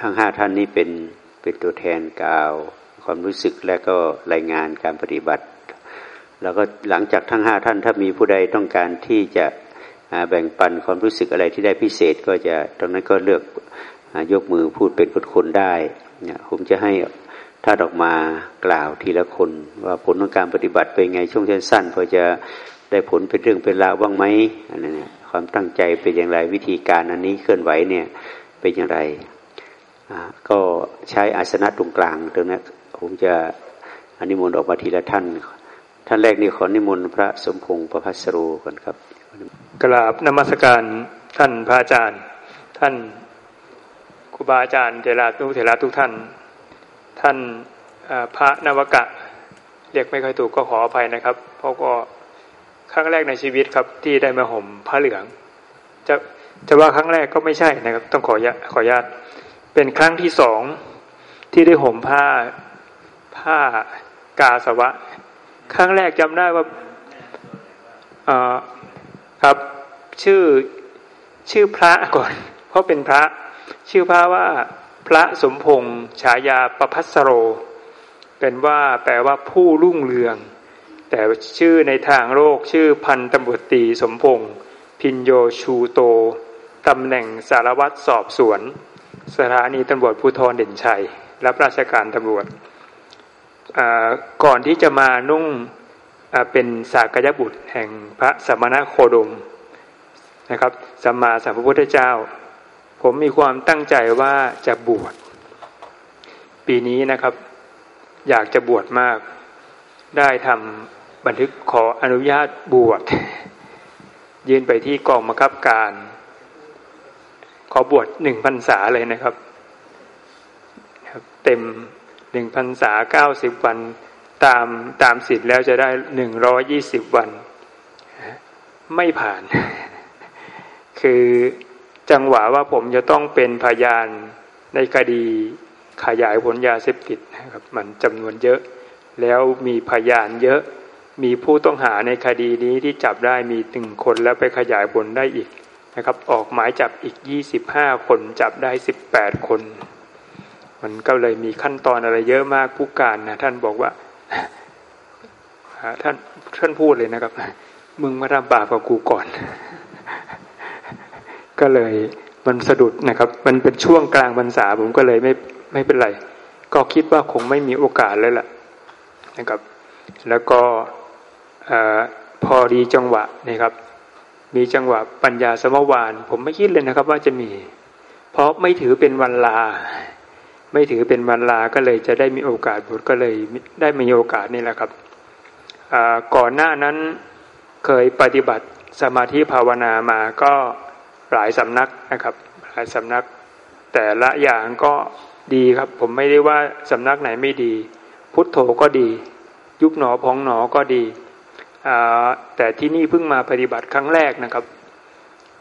ทั้งห้าท่านนี้เป็นเป็นตัวแทนกล่าว ความรู้สึกและก็รายงานการปฏิบัติ แล้วก็หลังจากทั้งห้าท่าน ถ้ามีผู้ใดต้องการที่จะแบ่งปันความรู้สึกอะไรที่ได้พิเศษก็จะตรงนั้นก็เลือกยกมือพูดเป็นคนๆได้ผมจะให้ถ้าออกมากล่าวทีละคน ว่าผลของการปฏิบัติเป็นไงช่วงสั้นๆพอจะได้ผลเป็นเรื่องเป็นราวบ้างไหมอันนี้ความตั้งใจเป็นอย่างไรวิธีการอันนี้เคลื่อนไหวเนี่ยเป็นอย่างไร ก็ใช้อาสนะตรงกลางตรงนี้ผมจะอนิมนต์ออกมาทีละท่าน ท่านแรกนี่ขอนิมนต์พระสมพงศ์ประพัสโรก่อนครับ กราบนมัสการท่านพระอาจารย์ ท่านครูบาอาจารย์เทราทุกเทราทุกท่าน ท่านพระนวกะ เรียกไม่ค่อยถูกก็ขออภัยนะครับ เพราะก็ครั้งแรกในชีวิตครับที่ได้มาห่มผ้าเหลือง จะจะว่าครั้งแรกก็ไม่ใช่นะครับ ต้องขอขอญาต เป็นครั้งที่สองที่ได้ห่มผ้าผ้ากาสวะ ครั้งแรกจำได้ว่าครับชื่อชื่อพระก่อน เพราะเป็นพระ ชื่อพระว่าพระสมพงษ์ฉายาประพัสโร เป็นว่าแปลว่าผู้รุ่งเรือง แต่ชื่อในทางโลกชื่อพันตำรวจตีสมพงษ์พินโยชูโตตำแหน่งสารวัตรสอบสวน สถานีตำรวจภูธรเด่นชัย รับราชการตำรวจก่อนที่จะมานุ่งเป็นสากยบุตรแห่งพระสมณโคดมนะครับสัมมาสัมพุทธเจ้า ผมมีความตั้งใจว่าจะบวช ปีนี้นะครับ อยากจะบวชมาก ได้ทำบันทึกขออนุญาตบวช ยื่นไปที่กองบังคับการ ขอบวชหนึ่งพรรษาเลยนะครับ เต็มหนึ่งพรรษาเก้าสิบวันตามตามสิทธิ์แล้วจะได้หนึ่งร้อยี่สิบวัน ไม่ผ่าน คือจังหวะว่าผมจะต้องเป็นพยานในคดีขยายผลยาเสพติดนะครับ มันจำนวนเยอะ แล้วมีพยานเยอะ มีผู้ต้องหาในคดีนี้ที่จับได้มีตึงคนแล้วไปขยายผลได้อีก นะครับออกหมายจับอีกยี่สิบห้าคนจับได้สิบแปดคน มันก็เลยมีขั้นตอนอะไรเยอะมากผู้การนะท่านบอกว่าท่านท่านพูดเลยนะครับ มึงมาทำบาปกับกูก่อน ก็เลยมันสะดุดนะครับ มันเป็นช่วงกลางพรรษาผมก็เลยไม่ไม่เป็นไร ก็คิดว่าคงไม่มีโอกาสเลยล่ะนะครับ แล้วก็พอดีจังหวะนะครับ มีจังหวะปัญญาสมวาน ผมไม่คิดเลยนะครับ ว่าจะมี เพราะไม่ถือเป็นวันลา ไม่ถือเป็นวันลาก็เลยจะได้มีโอกาสบุตรก็เลยได้มีโอกาสนี่แหละครับก่อนหน้านั้นเคยปฏิบัติสมาธิภาวนามาก็หลายสำนักนะครับ หลายสำนัก แต่ละอย่างก็ดีครับ ผมไม่ได้ว่าสำนักไหนไม่ดี พุทโธก็ดี ยุบหนอพองหนอก็ดี แต่ที่นี่เพิ่งมาปฏิบัติครั้งแรกนะครับ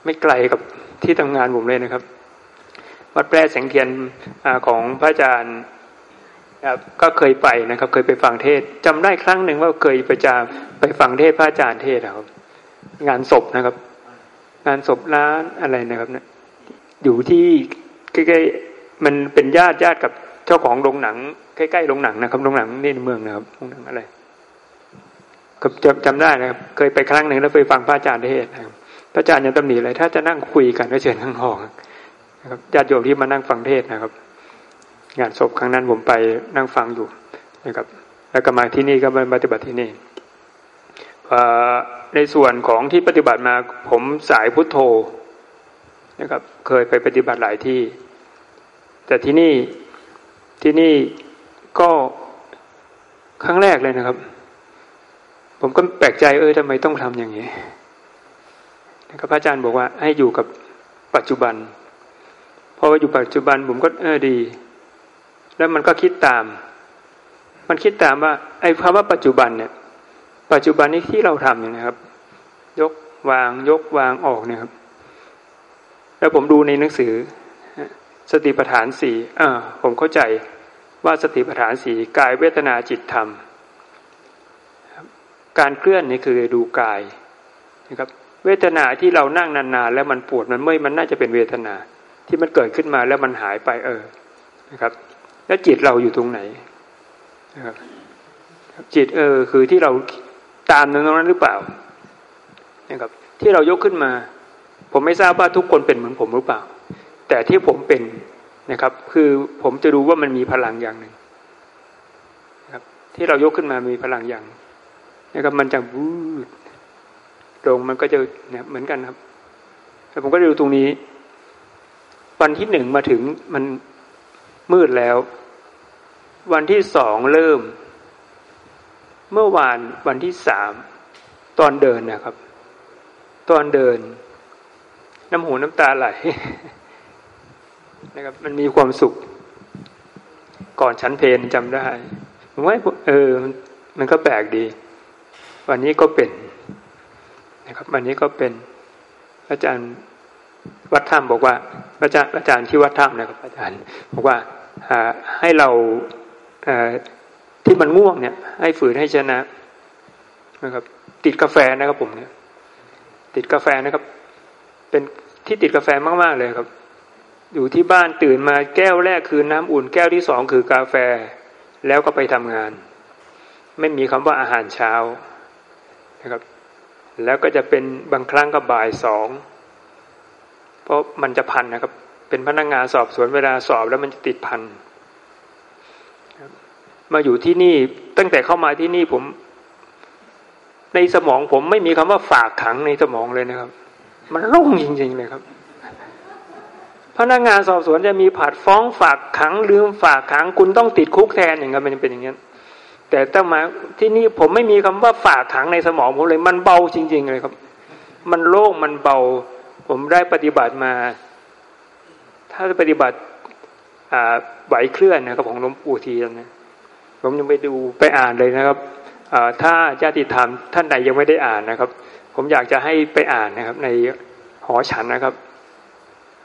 ไม่ไกลกับที่ทำงานผมเลยนะครับ วัดแปรแสงเทียนอของพระอาจารย์ก็เคยไปนะครับ เคยไปฟังเทศจำได้ครั้งหนึ่งว่าเคยไปจาไปฟังเทศพระอาจารย์เทศครับ งานศพนะครับ งานศพร้านอะไรนะครับเนี่ยอยู่ที่ใกล้ๆมันเป็นญาติญาติกับเจ้าของโรงหนัง ใกล้ๆโรงหนังนะครับโรงหนังนี่ในเมืองนะครับโรงหนังอะไร ก็จำได้นะครับ เคยไปครั้งหนึ่งแล้วไปฟังพระอาจารย์เทศนะครับพระอาจารย์ยังตำหนิเลย ถ้าจะนั่งคุยกันก็เชิญข้างห้องนะครับญาติโยมที่มานั่งฟังเทศนะครับ งานศพครั้งนั้นผมไปนั่งฟังอยู่นะครับ แล้วก็มาที่นี่ก็มาปฏิบัติที่นี่ในส่วนของที่ปฏิบัติมาผมสายพุทโธนะครับ เคยไปปฏิบัติหลายที่ แต่ที่นี่ที่นี่ก็ครั้งแรกเลยนะครับ ผมก็แปลกใจเออทำไมต้องทำอย่างนี้นะครับพระอาจารย์บอกว่าให้อยู่กับปัจจุบันเพราะว่าอยู่ปัจจุบันผมก็เออดี แล้วมันก็คิดตาม มันคิดตามว่า ไอ้คำว่าปัจจุบันเนี่ย ปัจจุบันนี้ที่เราทำเนี่ยนะครับ ยกวางยกวางออกเนี่ยครับ แล้วผมดูในหนังสือ สติปัฏฐานสี่อ่าผมเข้าใจว่าสติปัฏฐานสี่กายเวทนาจิตธรรม การเคลื่อนนี่คือดูกายนะครับเวทนาที่เรานั่งนานๆแล้วมันปวดมันเมื่อยมันน่าจะเป็นเวทนา ที่มันเกิดขึ้นมาแล้วมันหายไปเออนะครับ แล้วจิตเราอยู่ตรงไหนนะครับจิตเออคือที่เราตามตรงนั้นหรือเปล่านะครับที่เรายกขึ้นมา ผมไม่ทราบว่าทุกคนเป็นเหมือนผมหรือเปล่า แต่ที่ผมเป็นนะครับ คือผมจะรู้ว่ามันมีพลังอย่างหนึ่งนะครับ ที่เรายกขึ้นมามีพลังอย่าง นะครับมันจะวูดลงมันก็จะเนี่ยเหมือนกันครับแต่ผมก็ดูตรงนี้ วันที่หนึ่งมาถึงมันมืดแล้ว วันที่สองเริ่ม เมื่อวานวันที่สามตอนเดินนะครับ ตอนเดิน น้ำหูน้ำตาไหลนะครับ มันมีความสุข ก่อนชั้นเพลนจำได้ผมว่าเออ มันก็แปลกดี วันนี้ก็เป็นนะครับวันนี้ก็เป็นอาจารย์วัดถ้ำบอกว่าอาจารย์อาจารย์ที่วัดถ้ำนะครับ อาจารย์บอกว่าให้เราที่มันง่วงเนี่ย ให้ฝืนให้ชนะนะครับ ติดกาแฟนะครับผมเนี่ย ติดกาแฟนะครับ เป็นที่ติดกาแฟมาก ๆ เลยครับ อยู่ที่บ้านตื่นมาแก้วแรกคือน้ำอุ่น แก้วที่สองคือกาแฟ แล้วก็ไปทำงาน ไม่มีคำว่าอาหารเช้า นะครับ แล้วก็จะเป็นบางครั้งก็บ่ายสองเพราะมันจะพันนะครับ เป็นพนักงงานสอบสวนเวลาสอบแล้วมันจะติดพันมาอยู่ที่นี่ตั้งแต่เข้ามาที่นี่ผม ในสมองผมไม่มีคำว่าฝากขังในสมองเลยนะครับ มันโล่งจริงๆเลยครับ พนักงานสอบสวนจะมีผัดฟ้องฝากขังลืมฝากขังคุณต้องติดคุกแทนอย่างเงี้ยมันเป็นอย่างเงี้ย แต่ตั้งมาที่นี่ผมไม่มีคำว่าฝากขังในสมองผมเลย มันเบาจริง ๆ เลยครับ มันโล่งมันเบา ผมได้ปฏิบัติมา ถ้าปฏิบัติไหวเคลื่อนนะครับของหลวงปู่ทีนะผมยังไปดูไปอ่านเลยนะครับถ้าญาติธรรมท่านใดยังไม่ได้อ่านนะครับ ผมอยากจะให้ไปอ่านนะครับ ในหอฉันนะครับ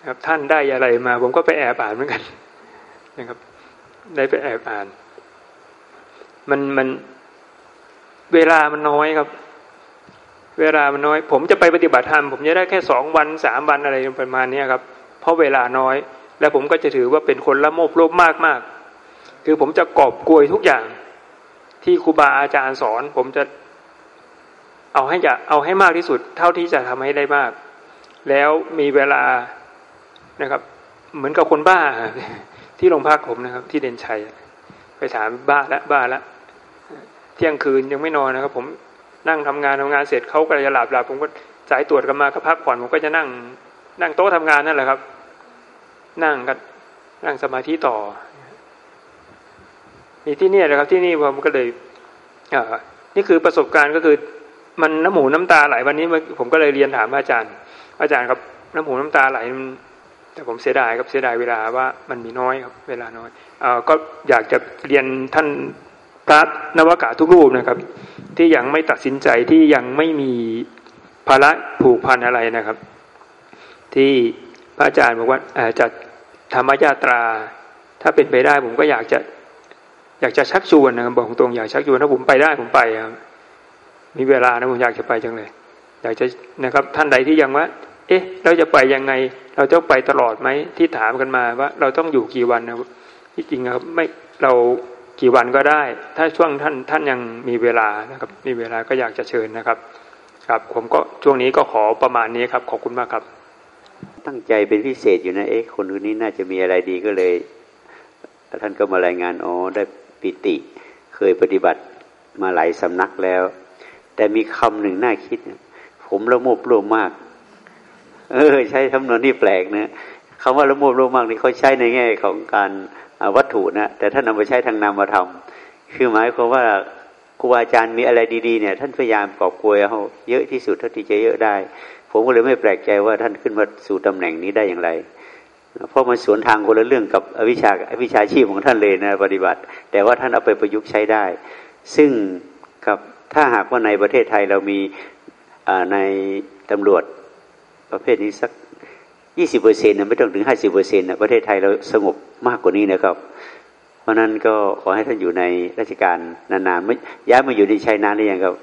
ครับ ท่านได้อะไรมา ผมก็ไปแอบอ่านเหมือนกันนะครับ ได้ไปแอบอ่าน มันมันเวลามันน้อยครับ เวลามันน้อย ผมจะไปปฏิบัติธรรมผมจะได้แค่สองวันสามวันอะไรประมาณนี้ครับ เพราะเวลาน้อย แล้วผมก็จะถือว่าเป็นคนละโมบโลภมากมากคือผมจะกอบกลวยทุกอย่าง ที่ครูบาอาจารย์สอน ผมจะเอาให้จะเอาให้มากที่สุด เท่าที่จะทำให้ได้มาก แล้วมีเวลานะครับ เหมือนกับคนบ้าที่โรงพักผมนะครับ ที่เด่นชัย ไปถามบ้าละบ้าละ เที่ยงคืนยังไม่นอนนะครับ ผมนั่งทำงานทำงานเสร็จเขาก็จะหลับหลับผมก็สายตรวจกันมาก็พักผ่อนผมก็จะนั่ง นั่งโต๊ะทำงานนั่นแหละครับ นั่งกันนั่งสมาธิต่อมีที่นี่นะครับที่นี่ผมก็เลยอนี่คือประสบการณ์ก็คือมันน้ำหูน้ำตาไหลวันนี้ผมก็เลยเรียนถามอาจารย์ อาจารย์ครับน้ำหูน้ำตาไหลแต่ผมเสียดายครับเสียดายเวลาว่ามันมีน้อยครับ เวลาน้อยอก็อยากจะเรียนท่าน พระนวากาทุกรูปนะครับ ที่ยังไม่ตัดสินใจที่ยังไม่มีภาระผูกพันอะไรนะครับ ที่พระอาจารย์บอกว่าจะธรรมญาตรา ถ้าเป็นไปได้ผมก็อยากจะ อยากจะชักชวนนะบอกตรงอยากชักชวนถ้าผมไปได้ผมไปครับมีเวลานะผมอยากจะไปจังเลยอยากจะนะครับท่านใดที่ยังว่า เอ๊ะ เราจะไปยังไง เราจะไปตลอดไหมที่ถามกันมาว่า เราต้องอยู่กี่วันนะที่จริงครับ ไม่เรา กี่วันก็ได้ ถ้าช่วงท่านท่านยังมีเวลานะครับ มีเวลาก็อยากจะเชิญนะครับ ครับ ผมก็ช่วงนี้ก็ขอประมาณนี้ครับ ขอบคุณมากครับ ตั้งใจเป็นพิเศษอยู่นะเอ๊ะคนคนนี้น่าจะมีอะไรดีก็เลย ท่านก็มารายงานอ๋อได้ปิติ เคยปฏิบัติมาหลายสำนักแล้ว แต่มีคำหนึ่งน่าคิด ผมละโมบโลมมาก เออ ใช้คำนวนที่แปลกนะคำว่าละโมบโลมมากนี่เขาใช้ในแง่ของการ วัตถุนะแต่ท่านเอาไปใช้ทางนามธรรมคือหมายความว่าครูอาจารย์มีอะไรดีๆเนี่ย ท่านพยายามกอบกวยเอาเยอะที่สุดเท่าที่จะเยอะได้ ผมก็เลยไม่แปลกใจว่าท่านขึ้นมาสู่ตำแหน่งนี้ได้อย่างไร เพราะมันสวนทางคนละเรื่องกับวิชาวิชาชีพของท่านเลยนะปฏิบัติ แต่ว่าท่านเอาไปประยุกต์ใช้ได้ ซึ่งกับถ้าหากว่าในประเทศไทยเรามีในตำรวจประเภทนี้สัก ยี่สิบเปอร์เซ็นต์ไม่ต้องถึงห้าสิบเปอร์เซ็นต์ประเทศไทยเราสงบมากกว่านี้นะครับ เพราะนั้นก็ขอให้ท่านอยู่ในราชการนานๆไม่ย้ายมาอยู่ในชัยนานได้ยังครับ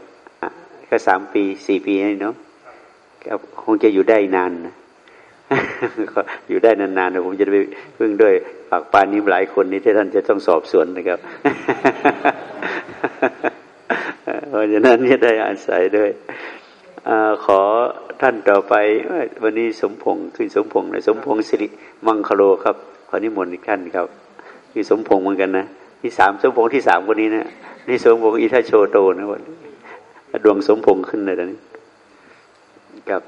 ก็สามปีสี่ปีนี่เนาะคงจะอยู่ได้นานนะอยู่ได้นานๆผมจะไปพึ่งด้วยปากปานนี้หลายคนนี้ที่ท่านจะต้องสอบสวนนะครับเพราะฉะนั้นจะได้อาศัยด้วย อขอท่านต่อไป วันนี้สมพงศ์คือสมพงศ์นะสมพงศ์สิริมังคโลครับขอนิมนต์อีกท่านครับคือสมพงศ์เหมือนกันนะที่สามสมพงศ์ที่สามคนนี้นะนี่สมพงศ์อิทาโชโตนะวันดวงสมพงศ์ขึ้นเลยตอนนี้กับ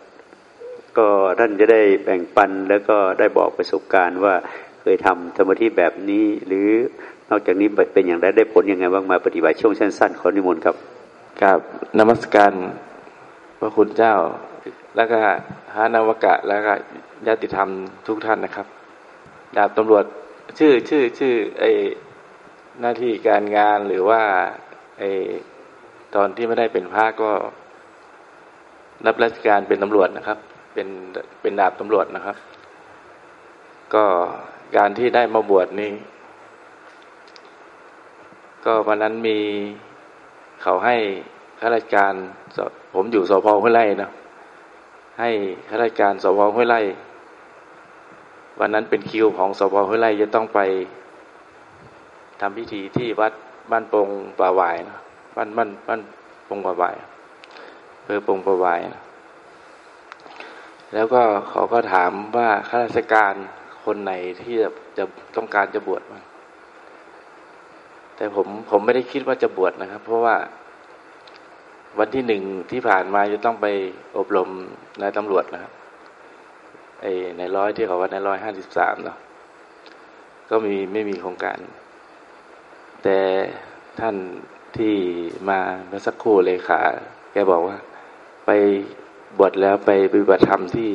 ก็ท่านจะได้แบ่งปันแล้วก็ได้บอกประสบการณ์ว่าเคยทำธรรมที่แบบนี้ หรือนอกจากนี้เป็นอย่างไรได้ผลยังไงบ้างมาปฏิบัติช่วงสั้นๆขอนิมนต์ครับกับนมัสการ ระคุณเจ้า แล้วก็หานาวกะ แล้วก็ญาติธรรมทุกท่านนะครับ ดาบตำรวจชื่อชื่อชื่อไอหน้าที่การงานหรือว่าไอตอนที่ไม่ได้เป็นพระก็ รับราชการเป็นตำรวจนะครับ เป็นเป็นดาบตำรวจนะครับ ก็การที่ได้มาบวชนี้ก็วันนั้นมีเขาให้ ข้าราชการ ผมอยู่สพห้วยไร่นะให้ข้าราชการสพห้วยไร่วันนั้นเป็นคิวของสพห้วยไร่จะต้องไปทำพิธีที่วัดบ้านปงป่าหวายนะบ้านบ้านบ้านปงป่าหวายเพื่อปงป่าหวายนะแล้วก็เขาก็ถามว่าข้าราชการคนไหนที่จะจะต้องการจะบวชมั้งแต่ผมผมไม่ได้คิดว่าจะบวชนะครับ เพราะว่า วันที่หนึ่งที่ผ่านมาจะต้องไปอบรมนายตำรวจนะครับไอ้ในร้อยที่เขาว่าในร้อยห้าสิบสามเนาะก็มีไม่มีโครงการ แต่ท่านที่มาเมื่อสักครู่เลขา แกบอกว่า ไปบวชแล้วไปปฏิบัติธรรมที่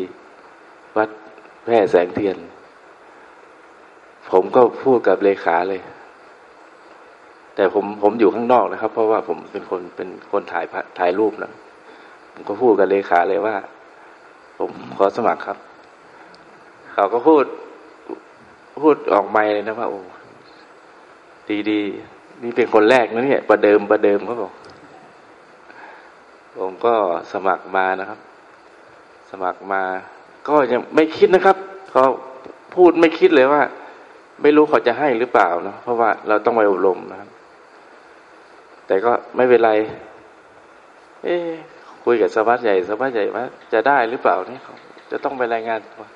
วัดแพร่แสงเทียน ผมก็พูดกับเลขาเลย แต่ผมผมอยู่ข้างนอกนะครับ เพราะว่าผมเป็นคนเป็นคนถ่ายถ่ายรูปนะผมก็พูดกับเลขาเลยว่า ผมขอสมัครครับ เขาก็พูดพูดออกไม่เลยนะว่าโอ้ดีดีนี่เป็นคนแรกนะเนี่ยประเดิมประเดิมเขาบอกผมก็สมัครมานะครับ สมัครมา ก็ยังไม่คิดนะครับเขาพูดไม่คิดเลยว่า ไม่รู้เขาจะให้หรือเปล่านะเพราะว่าเราต้องไปอบรมนะครับ แต่ก็ไม่เป็นไร เอ๊คุยกับสวัสดิ์ใหญ่สวัสดิ์ใหญ่ว่าจะได้หรือเปล่านี่จะต้องไปรายงานว่า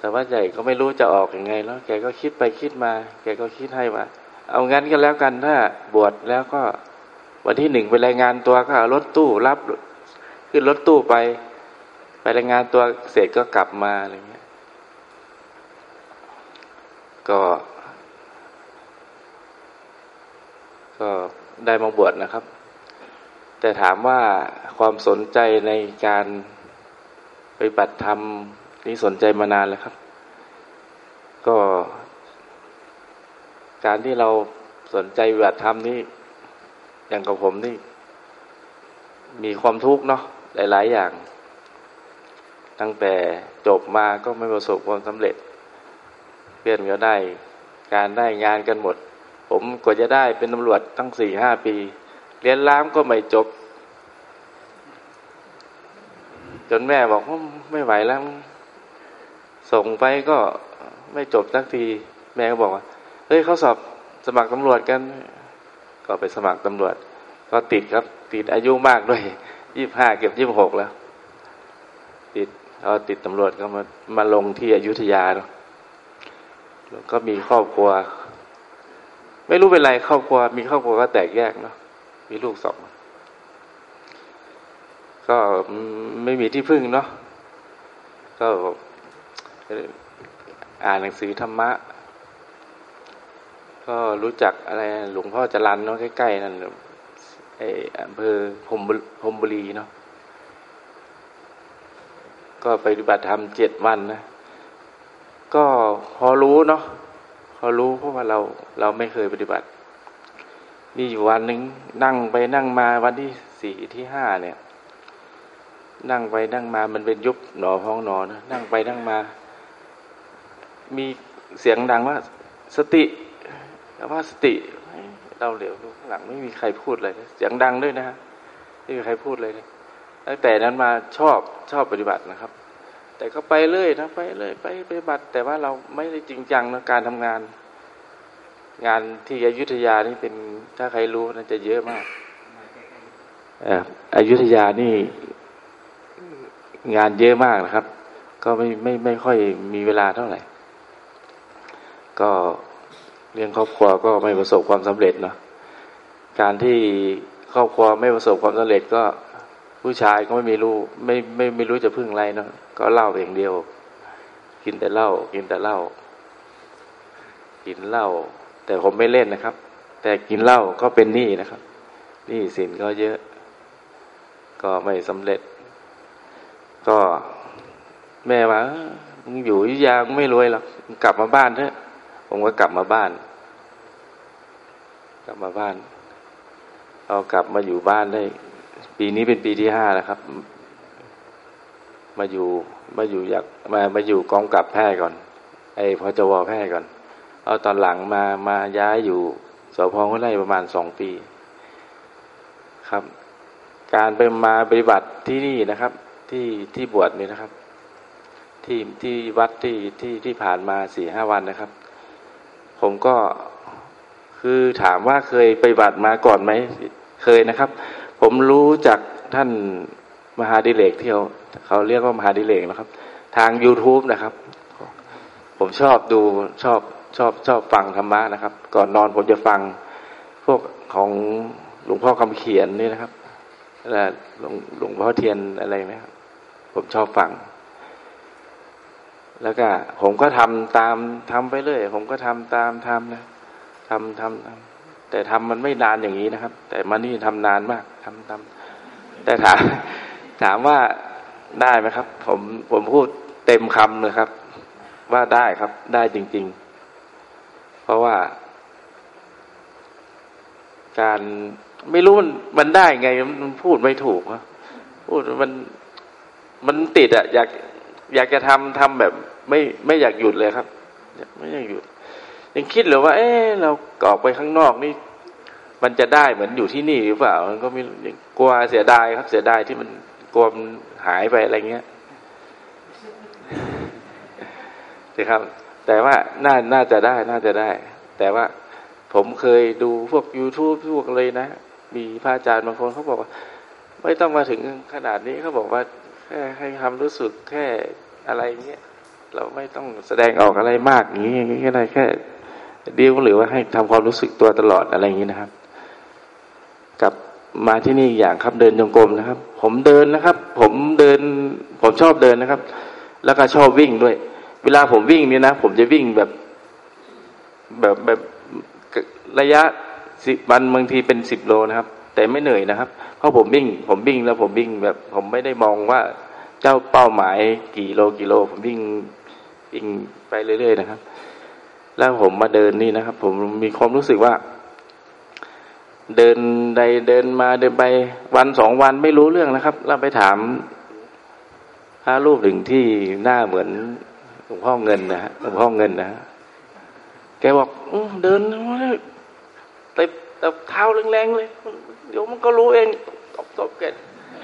สวัสดิ์ใหญ่ก็ไม่รู้จะออกอยังไง แล้ว แกก็คิดไปคิดมา แกก็คิดให้ว่าเอางั้นก็แล้วกันถ้าบวชแล้วก็ วันที่หนึ่งไปรายงานตัวก็เอารถตู้รับ ขึ้นรถตู้ไป ไปรายงานตัวเสร็จก็กลับมาอะไรเงี้ย ก็ ก็ ได้มาบวชนะครับ แต่ถามว่าความสนใจในการไปปฏิธรรมนี่สนใจมานานแล้วครับ ก็ การที่เราสนใจปฏิธรรมนี่อย่างกับผมนี่ มีความทุกข์เนาะหลาย ๆ อย่าง ตั้งแต่จบมาก็ไม่ประสบความสำเร็จ เพื่อนก็ได้ การได้งานกันหมด ผมกว่าจะได้เป็นตำรวจตั้งสี่ห้าปี เรียนล้ามก็ไม่จบ จนแม่บอกว่าไม่ไหวแล้ว ส่งไปก็ไม่จบสักที แม่ก็บอกว่า เฮ้ยเขาสอบสมัครตำรวจกัน ก็ไปสมัครตำรวจ ก็ติดครับ ติดอายุมากด้วยยี่บห้าเก็บยี่บหกแล้ว ติดพอติดตำรวจก็มามาลงที่อยุธยาแล้วก็มีครอบครัว ไม่รู้เป็นไรครอบครัว มีครอบครัวก็แตกแยกเนาะมีลูกสองก็ไม่มีที่พึ่งเนาะก็อ่านหนังสือธรรมะ ก็รู้จักอะไรหลวงพ่อจรันเนาะใกล้ๆนั่นไออำเภอพมพมบุรีเนาะก็ไปปฏิบัติธรรมเจ็ดวันนะ ก็พอรู้เนาะ เขารู้เพราะว่าเราเราไม่เคยปฏิบัติ มีอยู่วันหนึ่งนั่งไปนั่งมาวันที่สี่ที่ห้าเนี่ย นั่งไปนั่งมามันเป็นยุบหนอพ้องหนอนะนั่งไปนั่งมา มีเสียงดังว่า สติว่าสติเราเหลียวดูข้างหลังไม่มีใครพูดเลยเสียงดังด้วยนะฮะไม่มีใครพูดเลยตั้งแต่นั้นมาชอบชอบปฏิบัตินะครับ แต่ก็ไปเรื่อยนะไปเรื่อยไปไปบัตรแต่ว่าเราไม่ได้จริงจังนะการทำงาน งานที่อยุธยานี่เป็นถ้าใครรู้น่าจะเยอะมากอายุธยานี่งานเยอะมากนะครับ ก็ไม่ไม่ไม่ค่อยมีเวลาเท่าไหร่ ก็เรื่องครอบครัวก็ไม่ประสบความสำเร็จเนาะการที่ครอบครัวไม่ประสบความสำเร็จก็ ผู้ชายก็ไม่มีรู้ไม่ไม่ไม่รู้จะพึ่งอะไรเนาะก็เล่าอย่างเดียว กินแต่เหล้ากินแต่เหล้ากินเหล้าแต่ผมไม่เล่นนะครับ แต่กินเหล้าก็เป็นหนี้นะครับหนี้สินก็เยอะ ก็ไม่สำเร็จ ก็แม่ว่ามึงอยู่ยุยาไม่รวยหรอกกลับมาบ้านเถอะผมก็กลับมาบ้าน กลับมาบ้านเอากลับมาอยู่บ้านได้ ปีนี้เป็นปีที่ห้าแล้วครับ มาอยู่มาอยู่อยากมามาอยู่กองกับแพทย์ก่อน ไอ้พอจวแพทย์ก่อน เอาตอนหลังมามาย้ายอยู่สพห้วยไร่ประมาณสองปี ครับ การไปมาปฏิบัติที่นี่นะครับ ที่ที่บวชนี่นะครับ ที่ที่วัดที่ที่ที่ผ่านมาสี่ห้าวันนะครับ ผมก็คือถามว่าเคยไปบัติมาก่อนไหม เคยนะครับ ผมรู้จากท่านมหาดิเลกที่เขาเขาเรียกว่ามหาดิเลกนะครับ ทาง youtube นะครับ ผมชอบดูชอบชอบชอบฟังธรรมะนะครับ ก่อนนอนผมจะฟังพวกของหลวงพ่อคำเขียนนี่นะครับและหลวงหลวงพ่อเทียนอะไรนะครับ ผมชอบฟัง แล้วก็ผมก็ทำตามทำไปเรื่อยผมก็ทำตามทำนะทำทำทำ แต่ทำมันไม่นานอย่างนี้นะครับ แต่มานี่ทำนานมากทำทำแต่ถามถามว่าได้ไหมครับ ผมผมพูดเต็มคำเลยครับ ว่าได้ครับ ได้จริง ๆ เพราะว่า การไม่รู้มันมันได้ไงมันพูดไม่ถูกพูดมันมันติดอะอยากอยากจะทำทำแบบ ไม่ไม่อยากหยุดเลยครับไม่อยากหยุดยังคิดเลยว่า เออเราออกไปข้างนอกนี่ มันจะได้เหมือนอยู่ที่นี่หรือเปล่า มันก็ไม่กลัวเสียดายครับเสียดายที่มันกลัวมันหายไปอะไรเงี้ยนะครับ แต่ว่าน่าน่าจะได้น่าจะได้ แต่ว่าผมเคยดูพวก youtube พวกเลยนะ มีพระอาจารย์บางคนเขาบอกว่า ไม่ต้องมาถึงขนาดนี้เขาบอกว่า แค่ให้ทำรู้สึกแค่อะไรเงี้ยเราไม่ต้องแสดงออกอะไรมากอย่างนี้แค่ไรแค่ดีลหรือว่าให้ทำความรู้สึกตัวตลอดอะไรอย่างนี้นะครับ มาที่นี่อย่างครับเดินจงกรมนะครับ ผมเดินนะครับ ผมเดิน ผมชอบเดินนะครับ แล้วก็ชอบวิ่งด้วย เวลาผมวิ่งเนี่ยนะ ผมจะวิ่งแบบ แบบแบบระยะสิบวันบางทีเป็นสิบโลนะครับ แต่ไม่เหนื่อยนะครับ เพราะผมวิ่ง ผมวิ่งแล้วผมวิ่งแบบ ผมไม่ได้มองว่าเจ้าเป้าหมายกี่โลกี่โล ผมวิ่งวิ่งไปเรื่อยๆนะครับ แล้วผมมาเดินนี่นะครับ ผมมีความรู้สึกว่า เดินใดเดินมาเดินไปวันสองวันไม่รู้เรื่องนะครับแล้วไปถามพระรูปหนึ่งที่หน้าเหมือนหลวงพ่อเงินนะฮะหลวงพ่อเงินนะแกบอกเดินแต่แต่เท้าแรงๆเลย เดี๋ยวมันก็รู้เองตบตบแก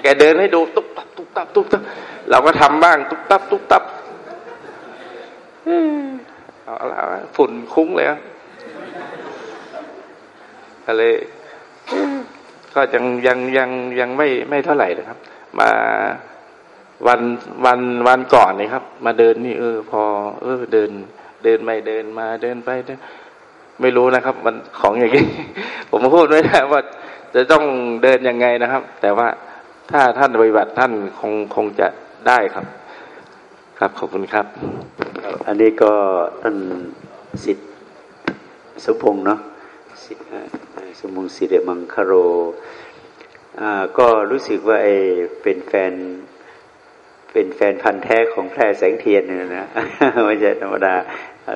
แกเดินให้ดูตุ๊บตับตุ๊บตับตุ๊บตับเราก็ทำบ้างตุ๊บตับตุ๊บตับเอาละฝุ่นคุ้งเลยอะไร ก็ยังยังยังยังไม่ไม่เท่าไหร่นะครับ มาวันวันวันก่อนนี่ครับ มาเดินนี่เออ พอ เออเดิน เดินไม่เดินมาเดินไปเดินไม่รู้นะครับ มันของอย่างนี้ผมพูดไม่ได้ว่า จะต้องเดินยังไงนะครับ แต่ว่าถ้าท่านปฏิบัติท่านคงคงจะได้ครับ ครับขอบคุณครับ อันนี้ก็ท่านสิทธิ์สมพงษ์เนาะสิทธิ์ สมพงษ์สิริมังคโร ก็รู้สึกว่าไอเป็นแฟน เป็นแฟนพันธ์แท้ของแพร่แสงเทียนเนี่ยนะไม่ใช่ธรรมดา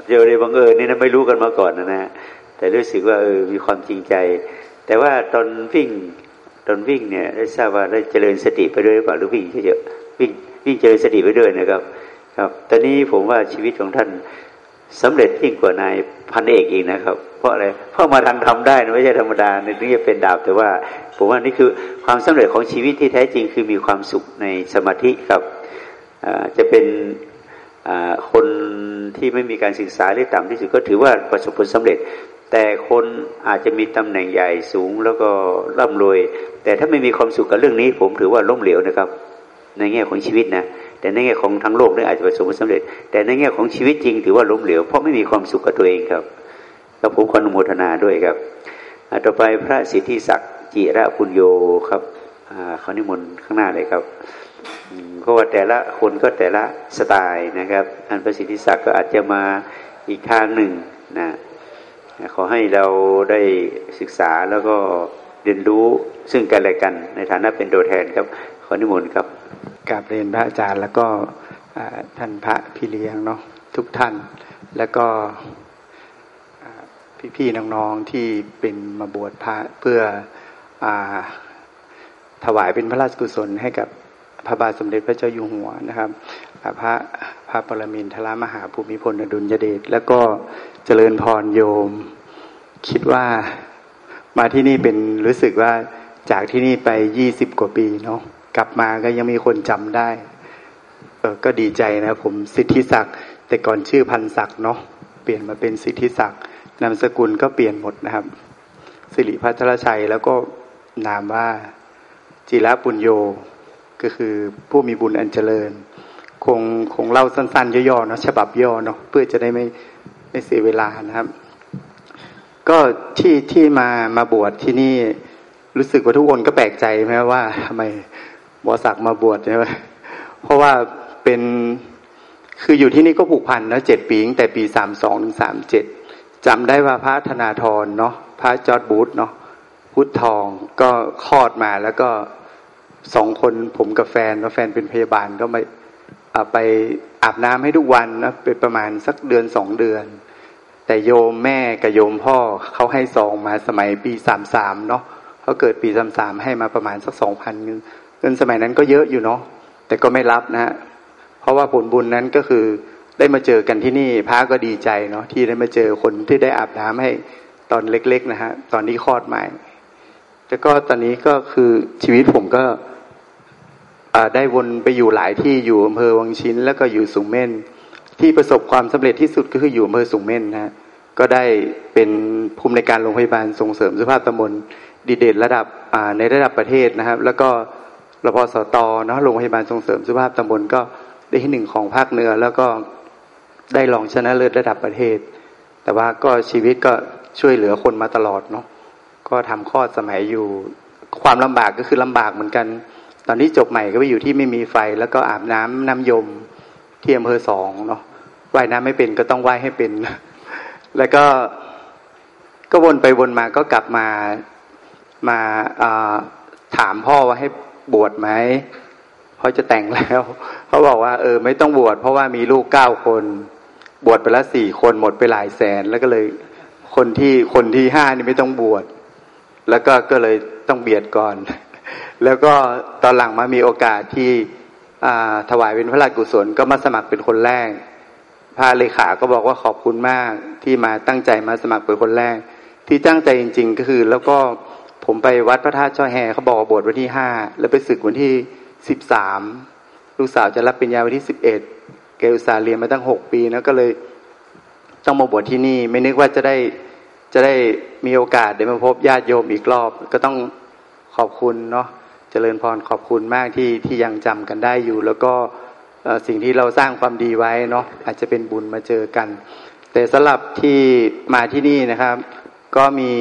เจอในบังเอิญนี่นะไม่รู้กันมาก่อนนะนะแต่รู้สึกว่าเออมีความจริงใจ แต่ว่าตอนวิ่งตอนวิ่งเนี่ยได้ทราบว่าได้เจริญสติไปด้วยหรือเปล่าหรือวิ่งเฉยๆวิ่งวิ่งเจริญสติไปด้วยนะครับ ครับ ตอนนี้ผมว่าชีวิตของท่าน สำเร็จยิ่งกว่านายพันเอกอีกนะครับ เพราะอะไรเพราะมาทางทำได้นะไม่ใช่ธรรมดาในนี้เป็นดาบแต่ว่าผมว่านี่คือความสำเร็จของชีวิตที่แท้จริงคือมีความสุขในสมาธิครับจะเป็นคนที่ไม่มีการศึกษาหรือต่ำที่สุดก็ถือว่าประสบผลสำเร็จ แต่คนอาจจะมีตำแหน่งใหญ่สูงแล้วก็ร่ำรวย แต่ถ้าไม่มีความสุขกับเรื่องนี้ ผมถือว่าล้มเหลวนะครับ ในแง่ของชีวิตนะ แต่ในแง่ของทั้งโลกนี่อาจจะประสบผลสำเร็จ แต่ในแง่ของชีวิตจริงถือว่าล้มเหลวเพราะไม่มีความสุขกับตัวเองครับแล้วผมขออนุโมทนาด้วยครับต่อไปพระสิทธิศักดิ์จิระปุญโยครับเขานิมนต์ข้างหน้าเลยครับเพราะว่าแต่ละคนก็แต่ละสไตล์นะครับ อันประสิทธิศักดิ์ก็อาจจะมาอีกทางหนึ่งนะขอให้เราได้ศึกษาแล้วก็เรียนรู้ซึ่งกันและกันในฐานะเป็นตัวแทนครับ ขอนิมนต์ครับ กราบเรียนพระอาจารย์แล้วก็ท่านพระพี่เลี้ยงเนาะทุกท่าน แล้วก็พี่ๆน้องๆที่เป็นมาบวชพระเพื่ออถวายเป็นพระราชกุศลให้กับพระบาทสมเด็จพระเจ้าอยู่หัวนะครับ พระพระปรมินทรมหาภูมิพลอดุลยเดชแล้วก็เจริญพรโยม คิดว่ามาที่นี่เป็นรู้สึกว่าจากที่นี่ไปยี่สิบกว่าปีเนาะ กลับมาก็ยังมีคนจำได้เออก็ดีใจนะผมสิทธิศักดิ์แต่ก่อนชื่อพันศักดิ์เนาะเปลี่ยนมาเป็นสิทธิศักดิ์นามสกุลก็เปลี่ยนหมดนะครับ สิริพัทรชัยแล้วก็นามว่าจิระปุญโยก็คือผู้มีบุญอันเจริญ คงคงเล่าสั้นๆย่อๆเนาะฉบับย่อเนาะเพื่อจะได้ไม่ไม่เสียเวลานะครับ ก็ที่ที่มามาบวชที่นี่รู้สึกว่าทุกคนก็แปลกใจไหมว่าทำไม บอสักมาบวชใช่ไหมเพราะว่าเป็นคืออยู่ที่นี่ก็ผูกพันนะเจ็ดปีตั้งแต่ปีสามสองถึงสามเจ็ดจำได้ว่าพระธนาธรเนาะพระจอร์ดบูธเนาะพุทธทองก็คลอดมาแล้วก็สองคนผมกับแฟนแล้วแฟนเป็นพยาบาลก็ไปไปอาบน้ำให้ทุกวันนะเป็นประมาณสักเดือนสองเดือน แต่โยมแม่กับโยมพ่อเขาให้ซองมาสมัยปีสามสามเนาะเขาเกิดปีสามสามให้มาประมาณสักสองพัน เงินสมัยนั้นก็เยอะอยู่เนาะแต่ก็ไม่รับนะฮะเพราะว่าผลบุญนั้นก็คือได้มาเจอกันที่นี่พระก็ดีใจเนาะที่ได้มาเจอคนที่ได้อาบน้ำให้ตอนเล็ก ๆ นะฮะตอนนี้คลอดใหม่แล้วก็ตอนนี้ก็คือชีวิตผมก็ได้วนไปอยู่หลายที่อยู่อำเภอวังชิ้น แล้วก็อยู่สุงเม่น ที่ประสบความสำเร็จที่สุดก็คืออยู่อำเภอสุงเม่นนะก็ได้เป็นภูมิในการโรงพยาบาลส่งเสริมสุขภาพตำบลดีเด่นระดับในระดับประเทศนะครับ แล้วก็ รพสตเนาะโรงพยาบาลส่งเสริมสุขภาพตำบลก็ได้ที่หนึ่งของภาคเหนือ แล้วก็ได้รองชนะเลิศระดับประเทศ แต่ว่าก็ชีวิตก็ช่วยเหลือคนมาตลอดเนาะก็ทำข้อสมัยอยู่ความลำบากก็คือลำบากเหมือนกัน ตอนนี้จบใหม่ก็ไปอยู่ที่ไม่มีไฟ แล้วก็อาบน้ำน้ำยมที่อำเภอสองเนาะว่ายน้ำไม่เป็นก็ต้องว่ายให้เป็น แล้วก็ก็วนไปวนมาก็กลับมามาถามพ่อว่าให้ บวชไหมพ่อจะแต่งแล้วเขาบอกว่า เออ ไม่ต้องบวชเพราะว่ามีลูกเก้าคน บวชไปแล้วสี่คนหมดไปหลายแสน แล้วก็เลย คนที่คนที่ห้านี่ไม่ต้องบวชแล้วก็ก็เลยต้องเบียดก่อน แล้วก็ตอนหลังมามีโอกาสที่ถวายเป็นพระราชกุศลก็มาสมัครเป็นคนแรกพระเลขาก็บอกว่าขอบคุณมากที่มาตั้งใจมาสมัครเป็นคนแรก ที่ตั้งใจจริง ๆ ก็คือ แล้วก็ ผมไปวัดพระธาตุช่อแฮเขาบอกบวชวันที่ห้าแล้วไปศึกวันที่สิบสามลูกสาวจะรับปริญญาวันที่สิบเอ็ดเกลสาเรียนมาตั้งหกปีนะก็เลยต้องมาบวชที่นี่ ไม่นึกว่าจะได้จะได้มีโอกาสได้มาพบญาติโยมอีกรอบ ก็ต้องขอบคุณเนาะเจริญพรขอบคุณมากที่ที่ยังจำกันได้อยู่ แล้วก็สิ่งที่เราสร้างความดีไว้เนาะอาจจะเป็นบุญมาเจอกัน แต่สำหรับที่มาที่นี่นะครับ ก็มี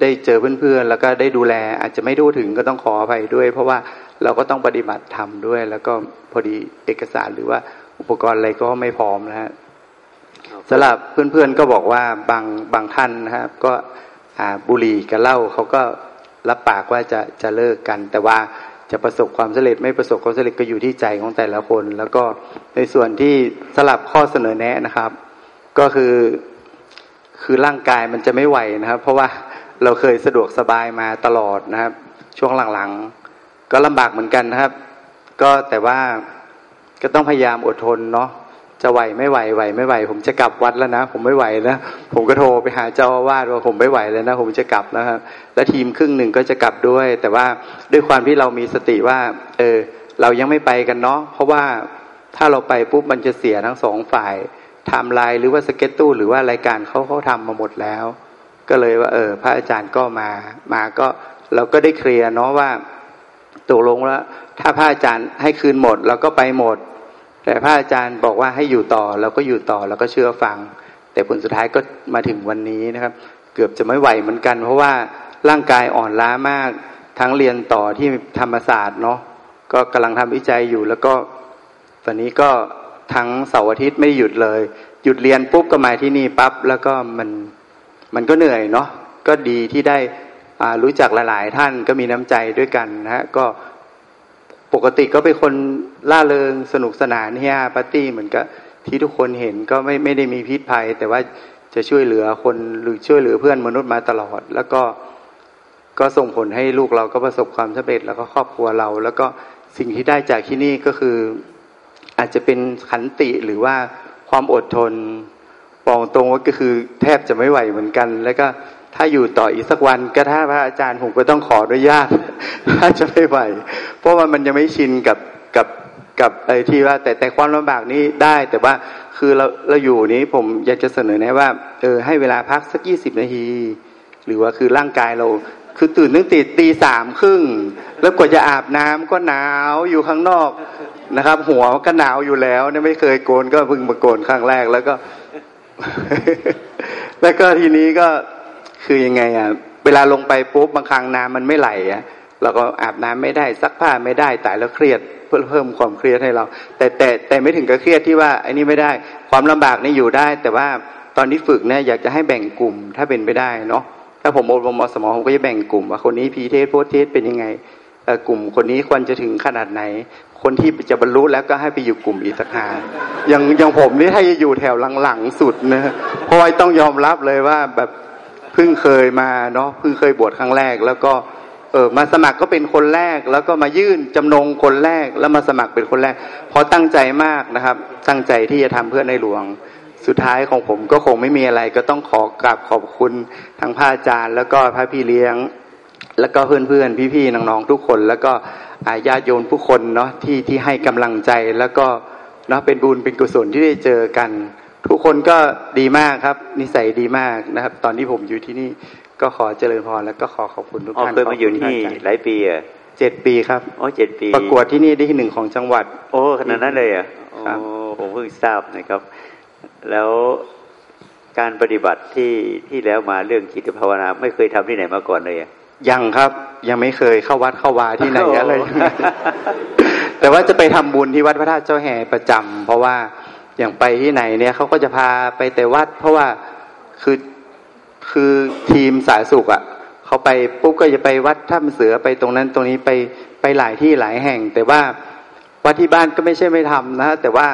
ได้เจอเพื่อนๆ แล้วก็ได้ดูแลอาจจะไม่ดูถึงก็ต้องขออภัยด้วย เพราะว่าเราก็ต้องปฏิบัติธรรมด้วย แล้วก็พอดีเอกสารหรือว่าอุปกรณ์อะไรก็ไม่พร้อมนะฮะสำหรับเพื่อนๆก็บอกว่าบางบางท่านนะครับ ก็บุหรี่กับเหล้าเขาก็รับปากว่าจะจะเลิกกัน แต่ว่าจะประสบความสำเร็จไม่ประสบความสำเร็จก็อยู่ที่ใจของแต่ละคน แล้วก็ในส่วนที่สลับข้อเสนอแนะนะครับ ก็คือ คือร่างกายมันจะไม่ไหวนะครับ เพราะว่าเราเคยสะดวกสบายมาตลอดนะครับ ช่วงหลังๆ ก็ลำบากเหมือนกันนะครับ ก็แต่ว่าก็ต้องพยายามอดทนเนาะจะไหวไม่ไหวไหวไม่ไหว ผมจะกลับวัดแล้วนะ ผมไม่ไหวนะผมก็โทรไปหาเจ้าอาวาสว่าผมไม่ไหวแล้วนะ ผมจะกลับนะครับ และทีมครึ่งหนึ่งก็จะกลับด้วย แต่ว่าด้วยความที่เรามีสติว่า เออ เรายังไม่ไปกันเนาะเพราะว่าถ้าเราไปปุ๊บมันจะเสียทั้งสองฝ่าย ไทม์ไลน์หรือว่า schedule หรือว่ารายการเขาเขาทำมาหมดแล้ว ก็เลยว่า เออ พระอาจารย์ก็มามาก็เราก็ได้เคลียร์เนาะว่าตกลงแล้วถ้าพระอาจารย์ให้คืนหมดเราก็ไปหมด แต่พระอาจารย์บอกว่าให้อยู่ต่อเราก็อยู่ต่อเราก็เชื่อฟัง แต่ผลสุดท้ายก็มาถึงวันนี้นะครับ เกือบจะไม่ไหวเหมือนกัน เพราะว่าร่างกายอ่อนล้ามากทั้งเรียนต่อที่ธรรมศาสตร์เนาะก็กำลังทำวิจัยอยู่แล้วก็ตอนนี้ก็ ทั้งเสาร์อาทิตย์ไม่หยุดเลย หยุดเรียนปุ๊บก็มาที่นี่ปั๊บแล้วก็มันมันก็เหนื่อยเนาะก็ดีที่ได้รู้จักหลาย ๆ ท่านก็มีน้ำใจด้วยกันนะฮะก็ปกติก็เป็นคนล่าเริงสนุกสนานเฮียปาร์ตี้เหมือนกับที่ทุกคนเห็นก็ไม่ไม่ได้มีพิษภัย แต่ว่าจะช่วยเหลือคนหรือช่วยเหลือเพื่อนมนุษย์มาตลอด แล้วก็ก็ส่งผลให้ลูกเราก็ประสบความสำเร็จแล้วก็ครอบครัวเรา แล้วก็สิ่งที่ได้จากที่นี่ก็คือ อาจจะเป็นขันติหรือว่าความอดทนปองตรงว่าก็คือแทบจะไม่ไหวเหมือนกัน แล้วก็ถ้าอยู่ต่ออีกสักวันก็ถ้าพระอาจารย์ผมก็ต้องขออนุญาตถ้าจะไม่ไหว เพราะว่ามันยังไม่ชินกับกับกับไอ้ที่ว่าแต่แต่ความลำบากนี้ได้ แต่ว่าคือเราเราอยู่นี้ผมอยากจะเสนอแนะว่าเออให้เวลาพักสักยี่สิบนาที หรือว่าคือร่างกายเรา คือตื่นตั้งตีตีสามครึ่งแล้วกว่าจะอาบน้ำก็หนาวอยู่ข้างนอก นะครับ หัวก็หนาวอยู่แล้วเนี่ยไม่เคยโกนก็เพิ่งมาโกนครั้งแรกแล้วก็ แล้วก็ทีนี้ก็คือยังไงอะเวลาลงไปปุ๊บบางครั้งน้ำมันไม่ไหลอะเราก็อาบน้ำไม่ได้ซักผ้าไม่ได้ตายแล้วเครียดเพื่อเพิ่มความเครียดให้เรา แต่แต่แต่ไม่ถึงกับเครียดที่ว่าไอ้นี่ไม่ได้ ความลำบากนี่อยู่ได้ แต่ว่าตอนที่ฝึกเนี่ยอยากจะให้แบ่งกลุ่มถ้าเป็นไปได้เนาะถ้าผมอบรมสมองผมก็จะแบ่งกลุ่มว่าคนนี้ pre-test post-test เป็นยังไงกลุ่มคนนี้ควรจะถึงขนาดไหน คนที่จะบรรลุแล้วก็ให้ไปอยู่กลุ่มอีกสักอย่างอย่างผมนี่ถ้าจะอยู่แถวหลังๆสุดนะเพราะว่าต้องยอมรับเลยว่าแบบเพิ่งเคยมาเนาะเพิ่งเคยบวชครั้งแรก แล้วก็เออมาสมัครก็เป็นคนแรก แล้วก็มายื่นจำนงคนแรกแล้วมาสมัครเป็นคนแรกเพราะตั้งใจมากนะครับ ตั้งใจที่จะทำเพื่อในหลวงสุดท้ายของผมก็คงไม่มีอะไรก็ต้องขอกราบขอบคุณทางพระอาจารย์ แล้วก็พระพี่เลี้ยง แล้วก็เพื่อนเพื่อนพี่ๆน้องๆทุกคน แล้วก็ อาญาโยนผู้คนเนาะที่ที่ให้กำลังใจแล้วก็เนาะเป็นบุญเป็นกุศลที่ได้เจอกัน ทุกคนก็ดีมากครับ นิสัยดีมากนะครับ ตอนที่ผมอยู่ที่นี่ก็ขอเจริญพรแล้วก็ขอขอบคุณทุกท่านเคยมาอยู่ที่หลายปีอะเจ็ดปีครับอ๋อเจ็ดปี ประกวดที่นี่ได้ที่หนึ่งของจังหวัด โอ้ขนาดนั้นเลยอะครับผมเพิ่งทราบนะครับ แล้วการปฏิบัติที่ที่แล้วมาเรื่องจิตภาวนา ไม่เคยทำที่ไหนมาก่อนเลย ยังครับ ยังไม่เคยเข้าวัดเข้าวาที่ไหนอะไรแต่ว่าจะไปทำบุญที่วัดพระธาตุเจ้าแห่ประจำเพราะว่าอย่างไปที่ไหนเนี่ยเขาก็จะพาไปแต่วัด เพราะว่าคือคือทีมสายสุขอะ่ะเขาไปปุ๊บก็จะไปวัดถ้ำเสือไปตรงนั้นตรงนี้ไปไปหลายที่หลายแห่ง แต่ว่าวัดที่บ้านก็ไม่ใช่ไม่ทำนะแต่ว่า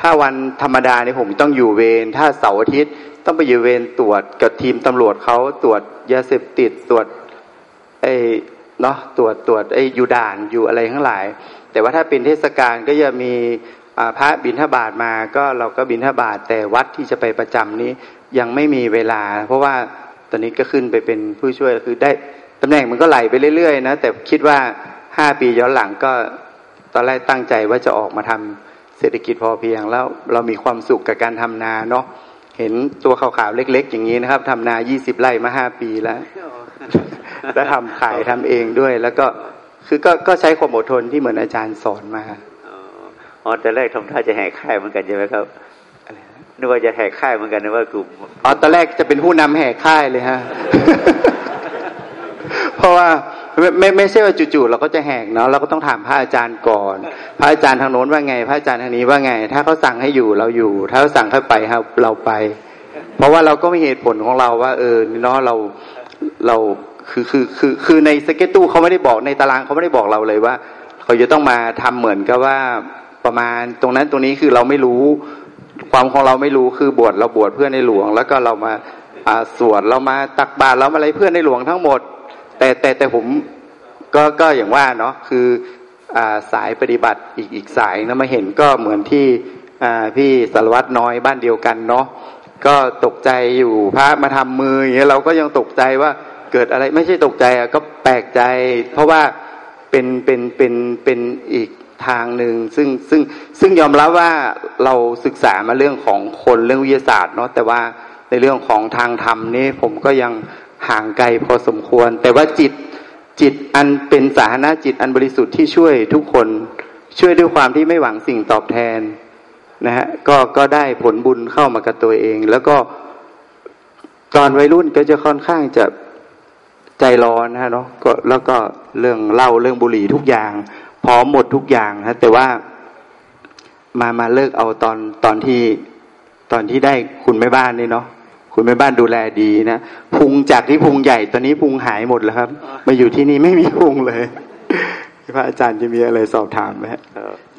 ถ้าวันธรรมดาเนี่ยผมต้องอยู่เวรถ้าเสาร์อาทิตย์ต้องไปอยู่เวรตรวจกับทีมตำรวจเขาตรวจยาเสพติดตรวจ ไอ้เนาะตรวจตรวจไอ้อยู่ด่านอยู่อะไรทั้งหลาย แต่ว่าถ้าเป็นเทศกาลก็จะมีพระบิณฑบาตมาก็เราก็บิณฑบาตแต่วัดที่จะไปประจำนี้ยังไม่มีเวลา เพราะว่าตอนนี้ก็ขึ้นไปเป็นผู้ช่วยคือได้ตำแหน่งมันก็ไหลไปเรื่อยๆนะแต่คิดว่าห้าปีย้อนหลังก็ตอนแรกตั้งใจว่าจะออกมาทำเศรษฐกิจพอเพียงแล้วเรามีความสุขกับการทำนาเนาะเห็นตัวขาวๆเล็ก ๆ อย่างนี้นะครับทำนายี่สิบไร่มาห้าปีแล้ว แล้วทำขายทำเองด้วย แล้วก็คือก็ก็ใช้ความอดทนที่เหมือนอาจารย์สอนมาอ๋อแต่แรกทำท่าจะแหกค่ายเหมือนกันใช่ไหมครับนึกว่าจะแหกค่ายเหมือนกันนึกว่ากลุ่มอ๋อตอนแรกจะเป็นผู้นำแหกค่ายเลยฮะเพราะว่าไม่ไม่ไม่ใช่ว่าจู่ๆเราก็จะแหกเนาะเราก็ต้องถามพระอาจารย์ก่อน พระอาจารย์ทางโน้นว่าไง พระอาจารย์ทางนี้ว่าไง ถ้าเขาสั่งให้อยู่เราอยู่ ถ้าเขาสั่งให้ไปครับเราไป เพราะว่าเราก็มีเหตุผลของเราว่า เออเนาะเรา เราคือคือคือคือในสเก็ตตู้เขาไม่ได้บอกในตารางเขาไม่ได้บอกเราเลยว่าเขาจะต้องมาทำเหมือนกับว่าประมาณตรงนั้นตรงนี้คือเราไม่รู้ ความของเราไม่รู้คือบวชเราบวชเพื่อในหลวง แล้วก็เรามาอาสวดเรามาตักบาตรเรามาอะไรเพื่อในหลวงทั้งหมด แต่แต่แต่ผมก็ก็อย่างว่าเนาะคืออาสายปฏิบัติอีกอีกสายนะมาเห็นก็เหมือนที่อพี่สารวัตรน้อยบ้านเดียวกันเนาะ ก็ตกใจอยู่พระมาทำมืออย่างเงี้ยเราก็ยังตกใจว่าเกิดอะไรไม่ใช่ตกใจอะก็แปลกใจ เพราะว่าเป็นเป็นเป็นเป็นอีกทางหนึ่งซึ่งซึ่งซึ่งยอมรับว่าเราศึกษามาเรื่องของคนเรื่องวิทยาศาสตร์เนาะแต่ว่าในเรื่องของทางธรรมนี่ผมก็ยังห่างไกลพอสมควร แต่ว่าจิตจิตอันเป็นสาธารณจิตอันบริสุทธิ์ที่ช่วยทุกคนช่วยด้วยความที่ไม่หวังสิ่งตอบแทน นะฮะก็ก็ได้ผลบุญเข้ามากับตัวเอง แล้วก็ตอนวัยรุ่นก็จะค่อนข้างจะใจร้อนนะเนาะก็แล้วก็เรื่องเล่าเรื่องบุหรี่ทุกอย่าง พร้อมหมดทุกอย่างนะแต่ว่ามามาเลิกเอาตอนตอนที่ตอนที่ได้คุณแม่บ้านนี่เนาะคุณแม่บ้านดูแลดีนะพุงจากที่พุงใหญ่ตอนนี้พุงหายหมดแล้วครับ มาอยู่ที่นี่ไม่มีพุงเลยพระอาจารย์จะมีอะไรสอบถามไหม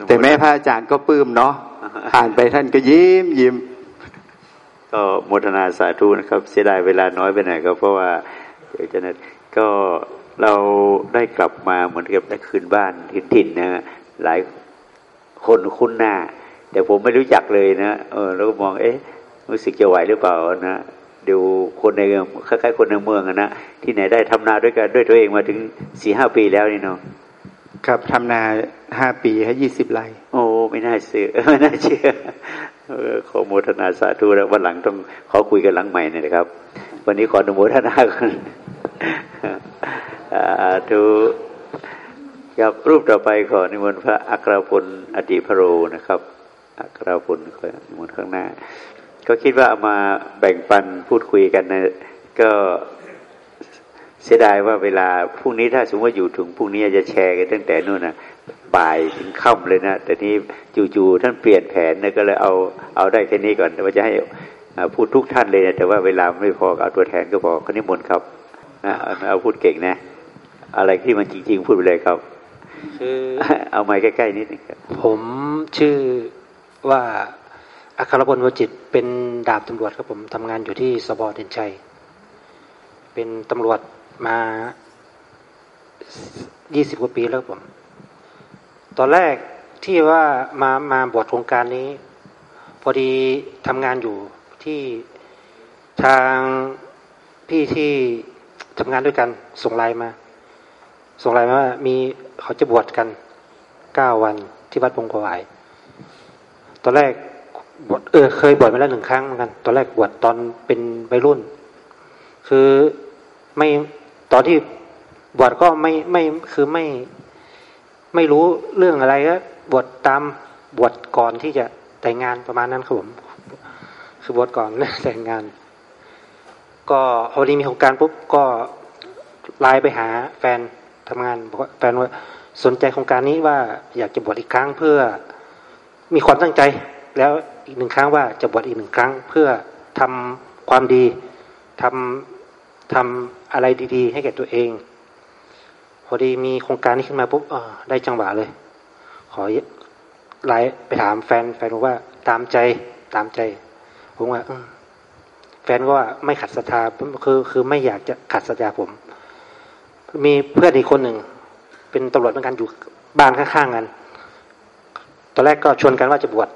แต่แม่พระอาจารย์ก็ปลื้มเนาะ ผ่านไปท่านก็ยิ้มยิ้มก็โมทนาสาธุนะครับ เสียดายเวลาน้อยไปหน่อยก็เพราะว่าเดี๋ยวจะนัดก็เราได้กลับมาเหมือนกับได้คืนบ้านถิ่นถิ่นนะหลายคนคุ้นหน้า แต่ผมไม่รู้จักเลยนะเออแล้วก็มองเอ๊ะรู้สึกจะไหวหรือเปล่านะดูคนในคล้ายๆคนในเมืองนะที่ไหนได้ทำนาด้วยกันด้วยตัวเองมาถึงสี่ห้าปีแล้วนี่เนาะ ครับทำนาห้าปีให้ยี่สิบไร่โอ้ไม่น่าเชื่อไม่น่าเชื่อขอโมทนาสาธุแล้ววันหลังต้องขอคุยกันหลังใหม่นี่นะครับ วันนี้ขออนุโมทนากันทุกับรูปต่อไปขอนิมนต์พระอัครพลอดีพโรนะครับอัครพลขอนิมนต์ข้างหน้า ก็คิดว่าเอามาแบ่งปันพูดคุยกันนะก็ เสียดายว่าเวลาพรุ่งนี้ถ้าสมมติว่าอยู่ถึงพรุ่งนี้จะแชร์กันตั้งแต่นู่นนะบ่ายถึงค่ำเลยนะแต่นี้จู่ๆท่านเปลี่ยนแผนนะก็เลยเอาเอาได้แค่นี้ก่อนว่าจะให้พูดทุกท่านเลยนะแต่ว่าเวลาไม่พอเอาตัวแทนก็พอคนนี้มนครับนะเอาพูดเก่งนะ อะไรที่มันจริง ๆ พูดไปเลยครับคือเอาไม้ใกล้ๆนิดนึงครับผมชื่อว่าอัครพลวจิตเป็นดาบตำรวจครับผมทำงานอยู่ที่สบเด่นชัย เป็นตำรวจ มายี่สิบกว่าปีแล้วผม ตอนแรกที่ว่ามามาบวชโครงการนี้ พอดีทำงานอยู่ที่ทางพี่ที่ทำงานด้วยกันส่งไลน์มา ส่งไลน์มาว่ามีเขาจะบวชกันเก้าวันที่วัดพงกวาย ตอนแรกบวชเออเคยบวชมาแล้วหนึ่งครั้งเหมือนกัน ตอนแรกบวชตอนเป็นวัยรุ่น คือไม่ ตอนที่บวชก็ไม่ไม่คือไม่ไม่รู้เรื่องอะไรก็บวชตามบวชก่อนที่จะแต่งงานประมาณนั้นครับผม คือบวชก่อนแต่งงาน ก็พอดีมีโครงการปุ๊บก็ไลน์ไปหาแฟนทำงานบอกว่าแฟนว่าสนใจโครงการนี้ว่าอยากจะบวชอีกครั้งเพื่อมีความตั้งใจ แล้วอีกหนึ่งครั้งว่าจะบวชอีกหนึ่งครั้ง เพื่อทำความดีทำทำ อะไรดี ๆ ให้แก่ตัวเอง พอดีมีโครงการนี้ขึ้นมาปุ๊บได้จังหวะเลย ขอไลน์ไปถามแฟนแฟนบอกว่าตามใจตามใจ ผมว่าแฟนก็ว่าไม่ขัดศรัทธาคือคือไม่อยากจะขัดศรัทธาผม มีเพื่อนอีกคนหนึ่งเป็นตำรวจเหมือนกันอยู่บ้านข้างๆกันตอนแรกก็ชวนกันว่าจะบวช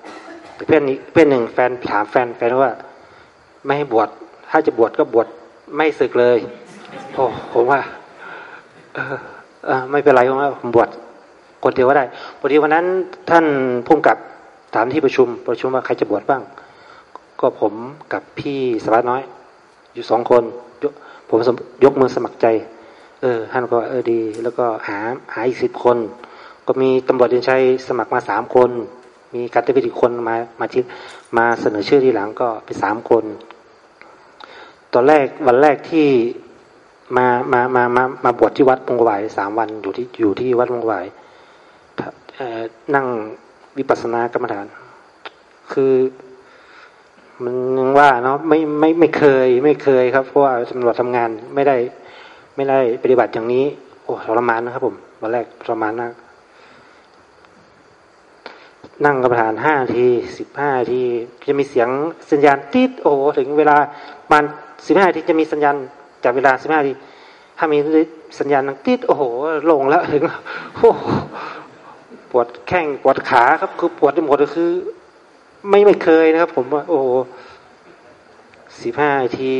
เพื่อนนี้เพื่อนหนึ่งแฟนถามแฟนแฟนว่า ไม่ให้บวชถ้าจะบวชก็บวชไม่ศึกเลย โอ้ผมว่าเออไม่เป็นไรเพราะว่าผมบวชคนเดียวก็ได้พอดีวันนั้นท่านพุ่มกับถามที่ประชุม ประชุมว่าใครจะบวชบ้าง ก็ผมกับพี่สวัสดน้อย อยู่สองคนผมยกมือสมัครใจ เออท่านก็เออดี แล้วก็หาหาอีกสิบคน ก็มีตำรวจเดินชัยสมัครมาสามคน มีการเตวิอีกคนมามาที่มาเสนอชื่อทีหลังก็เป็นสามคน ตอนแรกวันแรกที่ มามามามามาบวชที่วัดพงกวายสามวันอยู่ที่อยู่ที่วัดพงกวายนั่งวิปัสสนากรรมฐาน คือมันยังว่าเนาะไม่ไม่ไม่เคยไม่เคยครับเพราะว่าตำรวจทำงานไม่ได้ไม่ได้ปฏิบัติอย่างนี้ โอ้ทรมานนะครับ ผมวันแรกทรมานมากนั่งกรรมฐานห้าทีสิบห้าทีจะมีเสียงสัญญาณติดโอ้ถึงเวลามันสิบห้าทีจะมีสัญญาณ จากเวลาสิบห้าทีถ้ามีสัญญาณติดโอ้โห ลงแล้วถึงโอ้ปวดแข้งปวดขาครับ คือปวดไปหมดก็คือ ไม่ไม่เคยนะครับ ผมว่า โอ้สิบห้าที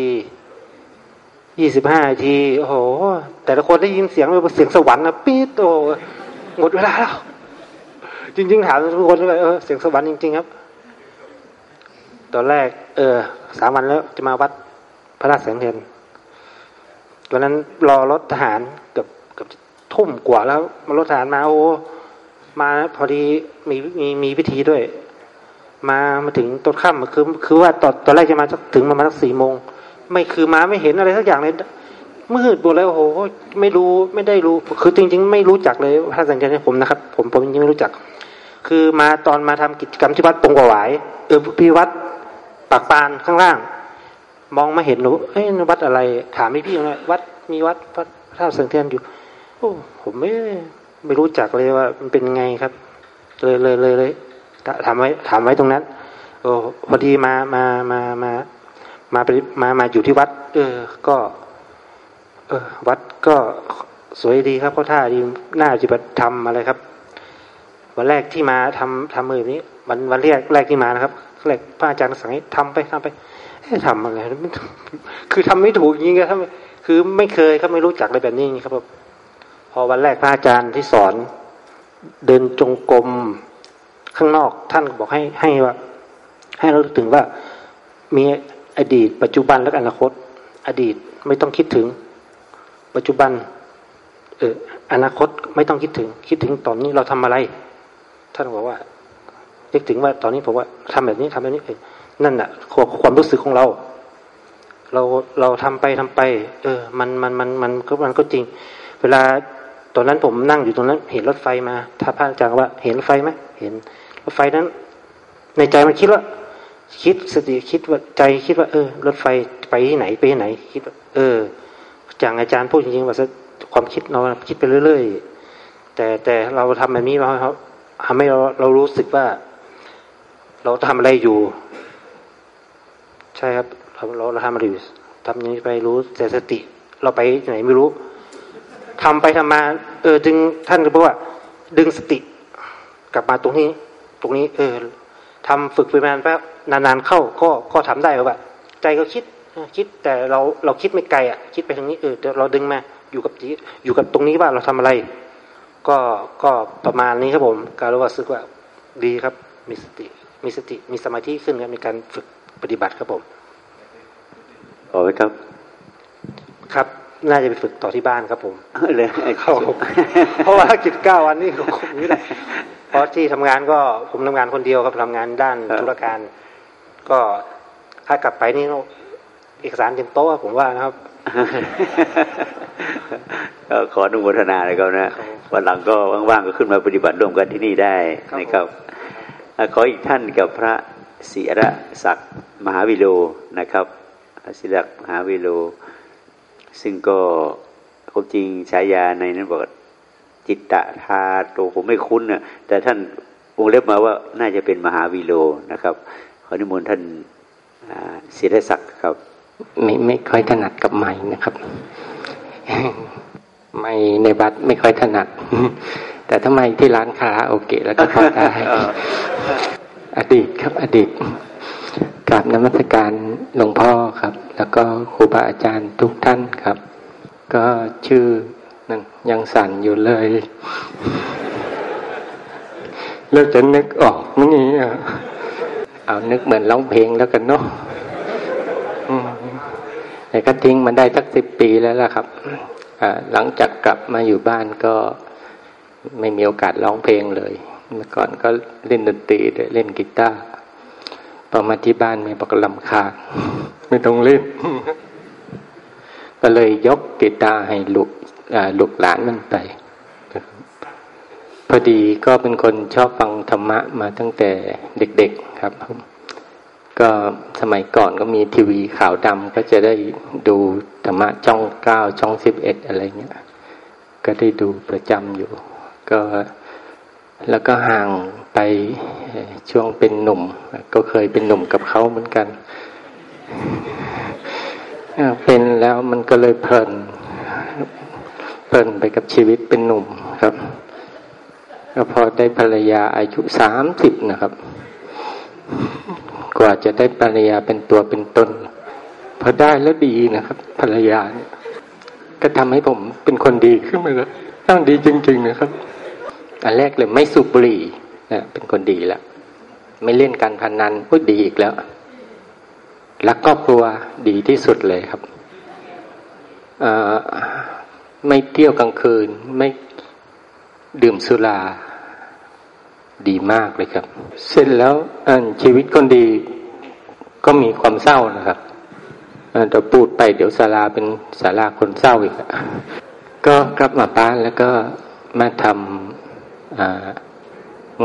ยี่สิบห้าทีโอ้โห แต่ละคนได้ยินเสียงเป็นเสียงสวรรค์นะปี๊ดโอ้หมดเวลาแล้วจริงๆถามทุกคนว่าเออเสียงสวรรค์จริง ๆ ครับ ตอนแรก เออสามวันแล้วจะมาวัดพระราชแสงเทียน วันนั้นรอรถทหารเกือบเกือบทุ่มกว่าแล้วมารถทหารมาโอ้มาพอดีมีมีมีพิธีด้วย มามาถึงต้นค่ำคือคือว่าตอนตอนแรกจะมาถึงประมาณสักสี่โมงไม่คือมาไม่เห็นอะไรสักอย่างเลยมืดหมดเลยโอ้โหไม่รู้ไม่ได้รู้ คือจริง ๆ ไม่รู้จักเลยพระสังเกตผมนะครับ ผมผมยังไม่รู้จัก คือมาตอนมาทำกิจกรรมที่วัดปงกวายเออพี่วัดปากปานข้างล่าง มองมาเห็นหนูเอ้ยวัดอะไร ถามพี่พี่ว่าวัดมีวัดพระธาตุสังเทียนอยู่โอ้ผมไม่ไม่รู้จักเลยว่ามันเป็นไงครับ เลยเลยเลยเลยถามไว้ถามไว้ตรงนั้นโอ้พอดีมามามามามาไปมามาอยู่ที่วัด เออ ก็ เออ วัดก็สวยดีครับเขาท่าดีน่าจิบัติธรรมอะไรครับ วันแรกที่มาทำทำมือนี้ วันวันแรกแรกที่มานะครับแรกพระอาจารย์สั่งให้ทำไปทำไป ทำอะไรคือทำไม่ถูกจริงๆครับคือไม่เคยเขาไม่รู้จักอะไรแบบนี้ครับพอวันแรกพระอาจารย์ที่สอน เดินจงกรมข้างนอกท่านบอกให้ให้ว่า ให้เราถึงว่ามีอดีต ปัจจุบันและอนาคต อดีตไม่ต้องคิดถึง ปัจจุบัน เอออนาคตไม่ต้องคิดถึง คิดถึงตอนนี้เราทำอะไร ท่านบอกว่าคิดถึงว่าตอนนี้ผมว่าทำแบบนี้ทำแบบนี้เอ นั่นน่ะความรู้สึกของเรา เราเราทำไปทำไป เออ มันมันมันมันก็มันก็จริง เวลาตอนนั้นผมนั่งอยู่ตรงนั้น เห็นรถไฟมาถ้าพระอาจารย์ว่า เห็นรถไฟไหมเห็นรถไฟนั้น ในใจมันคิดว่า คิดสติคิดว่าใจคิดว่า เออ รถไฟไปที่ไหนไปที่ไหน คิดว่า เอออย่างอาจารย์พูดจริงๆว่าความคิดเราคิดไปเรื่อยๆแต่แต่เราทำแบบนี้เราทำให้เราเรารู้สึกว่า เราทำอะไรอยู่ ใช่ครับเราเราทำอะไรอยู่ทำนี้ไปรู้แต่สติ เราไปไหนไม่รู้ทำไปทำมา เออ ดึงท่านก็บอกว่า ดึงสติ กลับมาตรงนี้ ตรงนี้ เออทำฝึกไปนานแป๊บนานๆเข้าก็ก็ทำได้ว่าใจก็คิดคิดแต่เราเราคิดไม่ไกลอะ คิดไปทางนี้เออเราดึงมาอยู่กับอยู่กับตรงนี้ว่าเราทำอะไร ก็ก็ประมาณนี้ครับผม การรู้ว่าสึกว่าดีครับ มีสติ มีสติมีสมาธิขึ้นครับในการฝึก ปฏิบัติครับผมออไหมครับ ครับ น่าจะไปฝึกต่อที่บ้านครับผมเลยเขาเพราะว่ากิจเก้าวันนี้คงไม่ได้เพราะที่ทำงานก็ผมทำงานคนเดียวครับทำงานด้านธุรการ ก็ถ้ากลับไปนี่เอกสารเต็มโต๊ะผมว่านะครับก็ขออนุโมทนาเลยครับนะวันหลังก็ว่างๆก็ขึ้นมาปฏิบัติร่วมกันที่นี่ได้นะครับขออีกท่านกับพระ ศิระศักดิ์มหาวิโลนะครับศิระมหาวิโล ซึ่งก็ความจริงฉายาในนั้นบอกจิตตะทาโตผมไม่คุ้นนะแต่ท่านวงเล็บมาว่าน่าจะเป็นมหาวิโลนะครับ ขออนุโมทท่านศิรศักดิ์ครับ ไม่ไม่ค่อยถนัดกับไม้นะครับ ไม่ในบัตไม่ค่อยถนัด แต่ทำไมที่ร้านคาราโอเกะแล้วก็พอได้อ ดีตครับอดีตกราบนมัสการหลวงพ่อครับ แล้วก็ครูบาอาจารย์ทุกท่านครับ ก็ชื่อนั่นยังสั่นอยู่เลยเลิกจะนึกออกมั้งนี้เอานึกเหมือนร้องเพลงแล้วกันเนาะแต่ก็ทิ้งมันได้สักสิบปีแล้วล่ะครับหลังจากกลับมาอยู่บ้านก็ไม่มีโอกาสร้องเพลงเลย เมื่อก่อนก็เล่นดนตรีเล่นกีตาร์พอมาที่บ้านไม่บอกลำคาไม่ต้องเล่น ก็เลยยกกีตาร์ให้ลูกลูกหลานมันไป พอดีก็เป็นคนชอบฟังธรรมะมาตั้งแต่เด็ก ๆครับ ก็สมัยก่อนก็มีทีวีขาวดำก็จะได้ดูธรรมะช่องเก้าช่องสิบเอ็ดอะไรเงี้ย ก็ได้ดูประจำอยู่ ก็ แล้วก็ห่างไปช่วงเป็นหนุ่ม ก็เคยเป็นหนุ่มกับเขาเหมือนกัน เป็นแล้วมันก็เลยเพลินเพลินไปกับชีวิตเป็นหนุ่มครับก็พอได้ภรรยาอายุสามสิบนะครับ กว่าจะได้ภรรยาเป็นตัวเป็นตนพอได้แล้วดีนะครับ ภรรยาเนี่ยก็ทำให้ผมเป็นคนดีขึ้นมาแล้วต้องดีจริง ๆ นะครับ อันแรกเลยไม่สูบบุหรี่นะเป็นคนดีแล้วไม่เล่นการพนนันก็ดีอีกแล้วรักครอบครัวดีที่สุดเลยครับไม่เที่ยวกลางคืน ไม่ดื่มสุราดีมากเลยครับ เสร็จแล้วอันชีวิตคนดีก็มีความเศร้านะครับเดี๋ยวพูดไปเดี๋ยวศาลาเป็นศาลาคนเศร้าอีกก็กลับมาบ้านแล้วก็มาทำ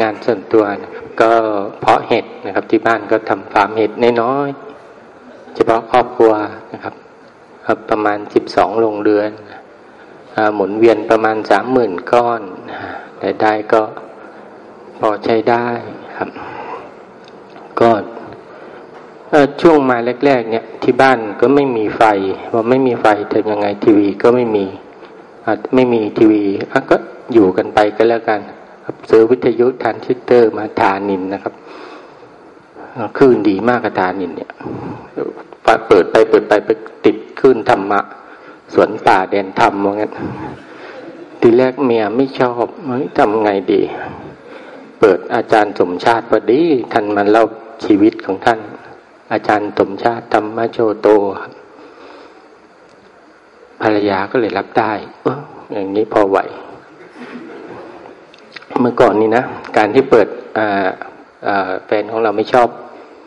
งานส่วนตัวนะก็เพาะเห็ดนะครับ ที่บ้านก็ทำฟาร์มเห็ดน้อยๆเฉพาะครอบครัวนะครับประมาณสิบสองโรงเรือนหมุนเวียนประมาณสามหมื่นก้อนรายได้ก็พอใช้ได้ครับ ก็ช่วงมาแรก ๆ เนี่ยที่บ้านก็ไม่มีไฟพอไม่มีไฟทำยังไงทีวีก็ไม่มีไม่มีทีวีก็อยู่กันไปก็แล้วกัน ครับซื้อวิทยุทานชิตเตอร์มาทานินนะครับคลื่นดีมากกับทานินเนี่ยเปิดไปเปิดไปไปติดคลื่นธรรมะ สวนป่าแดนธรรมว่างั้นทีแรกเมียไม่ชอบเฮ้ยทำไงดี เปิดอาจารย์สมชาติพอดีท่านมาเล่าชีวิตของท่าน อาจารย์สมชาติธรรมโชโตภรรยาก็เลยรับได้เอออย่างนี้พอไหว เมื่อก่อนนี้นะ การที่เปิดแฟนของเราไม่ชอบ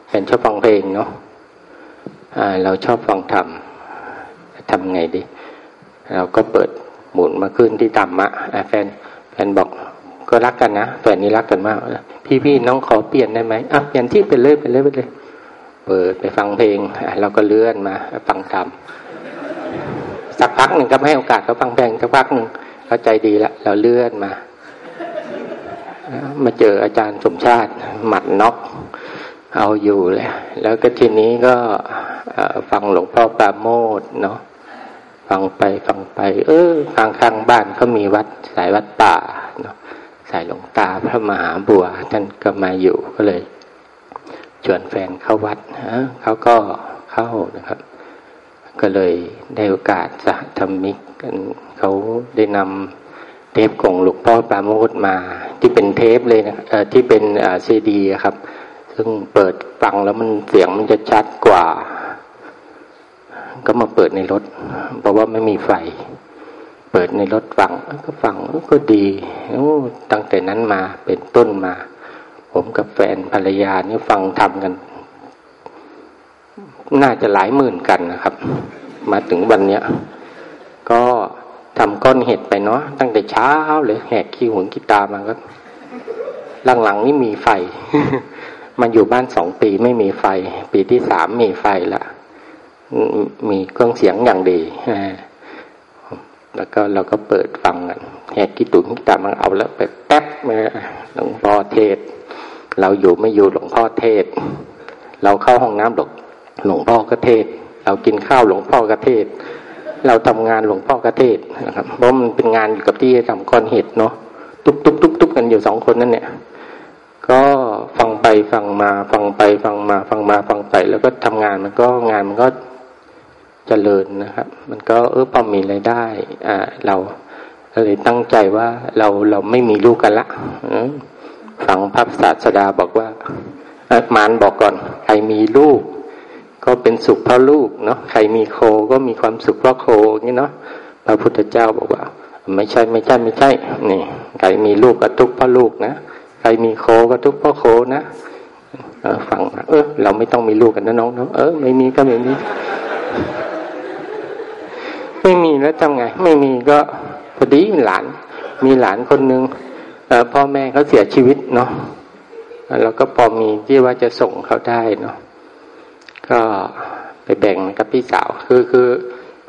แฟนชอบฟังเพลงเนาะเราชอบฟังธรรมทำไงดี เราก็เปิดหมุนมาขึ้นที่ธรรมะแฟนแฟนบอกก็รักกันนะแฟนนี้รักกันมาก พี่พี่น้องขอเปลี่ยนได้ไหมอะเปลี่ยนที่ไปเลยไปเลยไปเลย เปิดไปฟังเพลงเราก็เลื่อนมาฟังธรรมสักพักหนึ่งก็ให้โอกาสเขาฟังเพลงสักพักหนึ่งเขาใจดีละเราเลื่อนมา มาเจออาจารย์สมชาติหมัดน็อกเอาอยู่เลย แล้วก็ทีนี้ก็ฟังหลวงพ่อปราโมทเนาะฟังไปฟังไป เออข้างข้างบ้านเขามีวัดสายวัดป่าเนาะสายหลวงตาพระมหาบัวท่านก็มาอยู่ก็เลยชวนแฟนเข้าวัดฮะเขาก็เข้านะครับ ก็เลยได้โอกาสสะธรรมิกกันเขาได้นำ เทปของหลวงพ่อปราโมทมา ที่เป็นเทปเลยนะที่เป็นซีดีครับ ซึ่งเปิดฟังแล้วมันเสียงมันจะชัดกว่า ก็มาเปิดในรถ เพราะว่าไม่มีไฟ เปิดในรถฟังก็ฟังก็ดีตั้งแต่นั้นมาเป็นต้นมา ผมกับแฟนภรรยานี่ฟังทำกัน น่าจะหลายหมื่นกันนะครับ มาถึงวันเนี้ย ก็ ทำก้อนเห็ดไปเนาะตั้งแต่เช้าเลยแหกขี้หุ่นกีตามาก็หลังๆนี่มีไฟ มันอยู่บ้านสองปีไม่มีไฟ ปีที่สามมีไฟละมีเครื่องเสียงอย่างดีแล้วก็เราก็เปิดฟังกันแหกกิตุนขี้ตามันเอาแล้วไปแป๊บมาหลวงพ่อเทศ เราอยู่ไม่อยู่หลวงพ่อเทศ เราเข้าห้องน้ำหลวงหลวงพ่อก็เทศ เรากินข้าวหลวงพ่อก็เทศ เราทำงานหลวงพ่อก็เทศนะครับ เพราะมันเป็นงานอยู่กับที่ทำก้อนเห็ดเนาะตุ๊บตุ๊บตุ๊บตุ๊บกันอยู่สองคนนั่นเนี่ย ก็ฟังไปฟังมาฟังไปฟังมาฟังมาฟังไป แล้วก็ทำงานมันก็งานมันก็เจริญนะครับ มันก็เออพอมีรายได้ อ่า เราเลยตั้งใจว่าเราเราไม่มีลูกกันละฟังพระศาสดาบอกว่ามารบอกก่อนใครมีลูก ก็เป็นสุขเพราะลูกเนาะใครมีโคก็มีความสุขเพราะโคอย่างนี้เนาะพระพุทธเจ้าบอกว่า ไม่ใช่ไม่ใช่ไม่ใช่นี่ใครมีลูกก็ทุกข์เพราะลูกนะใครมีโคก็ทุกข์เพ่อโคนะฟังเออเราไม่ต้องมีลูกกันนะน้องเนาะเออไม่มีก็ไม่มีไม่มีแล้วทำไง ไม่มีก็พอดีหลาน มีหลานคนหนึ่งพ่อแม่เขาเสียชีวิตเนาะแล้วก็พอมีที่ว่าจะส่งเขาได้เนาะ ก็ไปแบ่งกับพี่สาวคือคือ